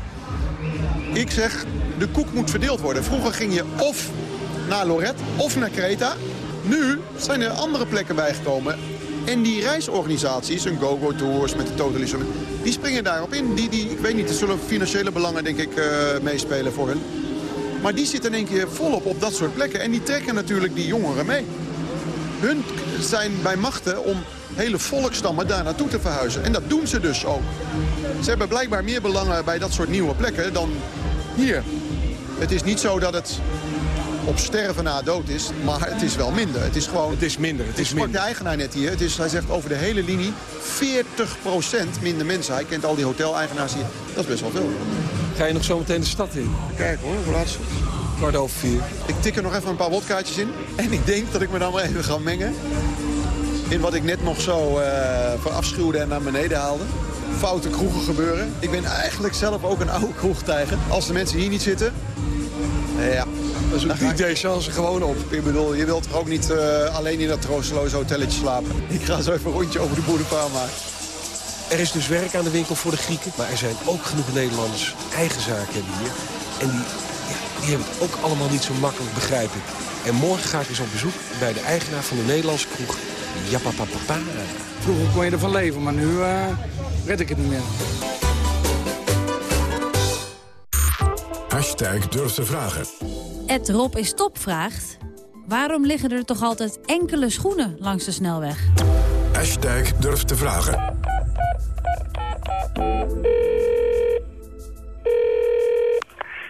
[SPEAKER 22] Ik zeg, de koek moet verdeeld worden. Vroeger ging je of naar Lorette of naar Creta. Nu zijn er andere plekken bijgekomen. En die reisorganisaties, een Go-Go Tours met de Totalism, die springen daarop in. Die, die, ik weet niet, er zullen financiële belangen denk ik uh, meespelen voor hun. Maar die zitten in één keer volop op dat soort plekken. En die trekken natuurlijk die jongeren mee. Hun zijn bij machten om hele volkstammen daar naartoe te verhuizen. En dat doen ze dus ook. Ze hebben blijkbaar meer belangen bij dat soort nieuwe plekken dan hier. Het is niet zo dat het op sterven na dood is, maar het is wel minder. Het is gewoon...
[SPEAKER 13] Het is minder, het is
[SPEAKER 22] minder. de eigenaar net hier. Het is, hij zegt over de hele linie 40% minder mensen. Hij kent al die hoteleigenaars hier. Dat is best wel veel.
[SPEAKER 13] Ga je nog zo meteen de stad in?
[SPEAKER 22] Kijk hoor, hoe laat is het?
[SPEAKER 13] Kwart over vier.
[SPEAKER 22] Ik tik er nog even een paar wodkaartjes in. En ik denk dat ik me dan wel even ga mengen. In wat ik net nog zo uh, verafschuwde en naar beneden haalde. Foute kroegen gebeuren. Ik ben eigenlijk zelf ook een oude kroegtijger. Als de mensen hier niet zitten... Ja,
[SPEAKER 13] dan zoekt DJ chance gewoon op.
[SPEAKER 22] Ik bedoel, je wilt toch ook niet uh, alleen in dat troosteloze hotelletje slapen. Ik ga zo even een rondje over de boulevard maken.
[SPEAKER 13] Er is dus werk aan de winkel voor de Grieken. Maar er zijn ook genoeg Nederlanders eigen zaken hebben hier. En die, ja, die hebben het ook allemaal niet zo makkelijk, begrijp ik. En morgen ga ik eens op bezoek bij de eigenaar van de Nederlandse kroeg. Japapapapa.
[SPEAKER 23] Vroeger kon je ervan leven, maar nu uh, red ik het niet meer.
[SPEAKER 2] Hashtag durf te vragen.
[SPEAKER 12] Ed Rob is top vraagt... waarom liggen er toch altijd enkele schoenen langs de snelweg?
[SPEAKER 2] Hashtag durf te vragen.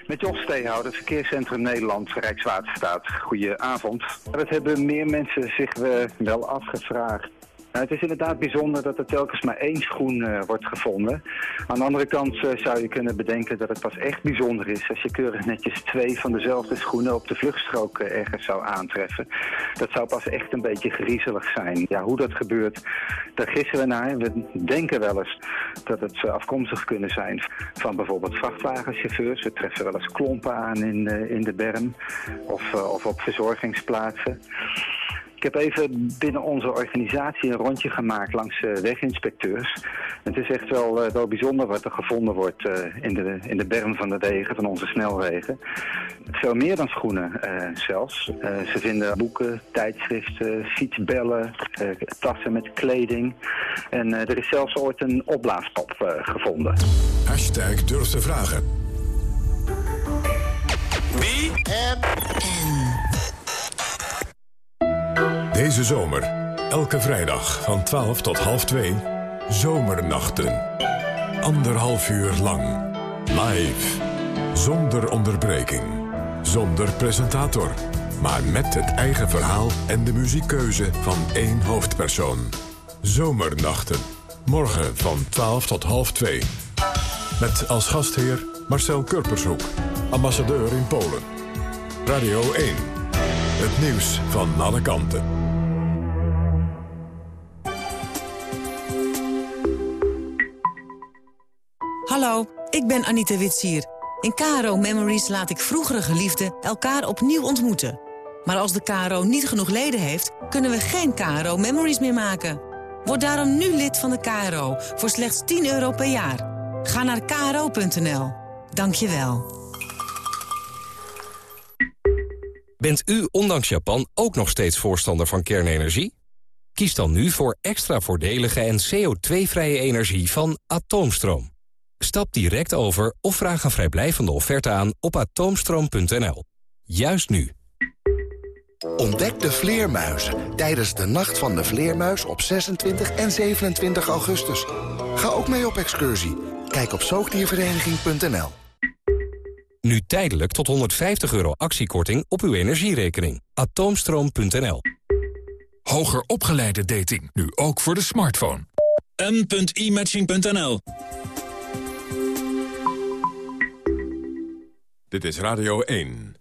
[SPEAKER 24] Met Jos Steenhouder, Verkeerscentrum Nederland, Rijkswaterstaat. Goedenavond. Dat hebben meer mensen zich wel afgevraagd. Nou, het is inderdaad bijzonder dat er telkens maar één schoen uh, wordt gevonden. Aan de andere kant uh, zou je kunnen bedenken dat het pas echt bijzonder is... als je keurig netjes twee van dezelfde schoenen op de vluchtstrook uh, ergens zou aantreffen. Dat zou pas echt een beetje griezelig zijn. Ja, hoe dat gebeurt, daar gissen we naar. We denken wel eens dat het afkomstig kunnen zijn van bijvoorbeeld vrachtwagenchauffeurs. We treffen wel eens klompen aan in, in de berm of, of op verzorgingsplaatsen. Ik heb even binnen onze organisatie een rondje gemaakt langs uh, weginspecteurs. Het is echt wel, uh, wel bijzonder wat er gevonden wordt uh, in, de, in de berm van de wegen, van onze snelwegen. Veel meer dan schoenen zelfs. ze vinden boeken, tijdschriften, fietsbellen, tassen met kleding. En er is zelfs ooit een opblaaspop gevonden.
[SPEAKER 2] Hashtag durf te vragen.
[SPEAKER 21] Wie? En...
[SPEAKER 2] Deze zomer, elke vrijdag van 12 tot half 2, Zomernachten. Anderhalf uur lang. Live. Zonder onderbreking. Zonder presentator. Maar met het eigen verhaal en de muziekkeuze van één hoofdpersoon. Zomernachten. Morgen van 12 tot half 2. Met als gastheer Marcel Kurpershoek, ambassadeur in Polen. Radio 1. Het nieuws van alle kanten.
[SPEAKER 25] Ik ben Anita Witsier. In KRO Memories laat ik vroegere geliefden elkaar opnieuw ontmoeten. Maar als de KRO niet genoeg leden heeft, kunnen we geen KRO Memories meer maken. Word daarom nu lid van de KRO voor slechts 10 euro per jaar. Ga naar kro.nl. Dank je wel.
[SPEAKER 26] Bent u ondanks Japan ook nog steeds voorstander van kernenergie? Kies dan nu voor extra voordelige en CO2-vrije energie van Atoomstroom. Stap direct over of vraag een vrijblijvende offerte aan op atoomstroom.nl. Juist nu.
[SPEAKER 27] Ontdek de vleermuizen tijdens de Nacht van de Vleermuis op 26 en 27 augustus. Ga ook mee op excursie. Kijk op zoogdiervereniging.nl.
[SPEAKER 26] Nu tijdelijk tot 150 euro actiekorting op uw energierekening. Atoomstroom.nl
[SPEAKER 2] Hoger opgeleide dating, nu ook voor de smartphone.
[SPEAKER 28] m.imatching.nl
[SPEAKER 2] Dit is Radio 1.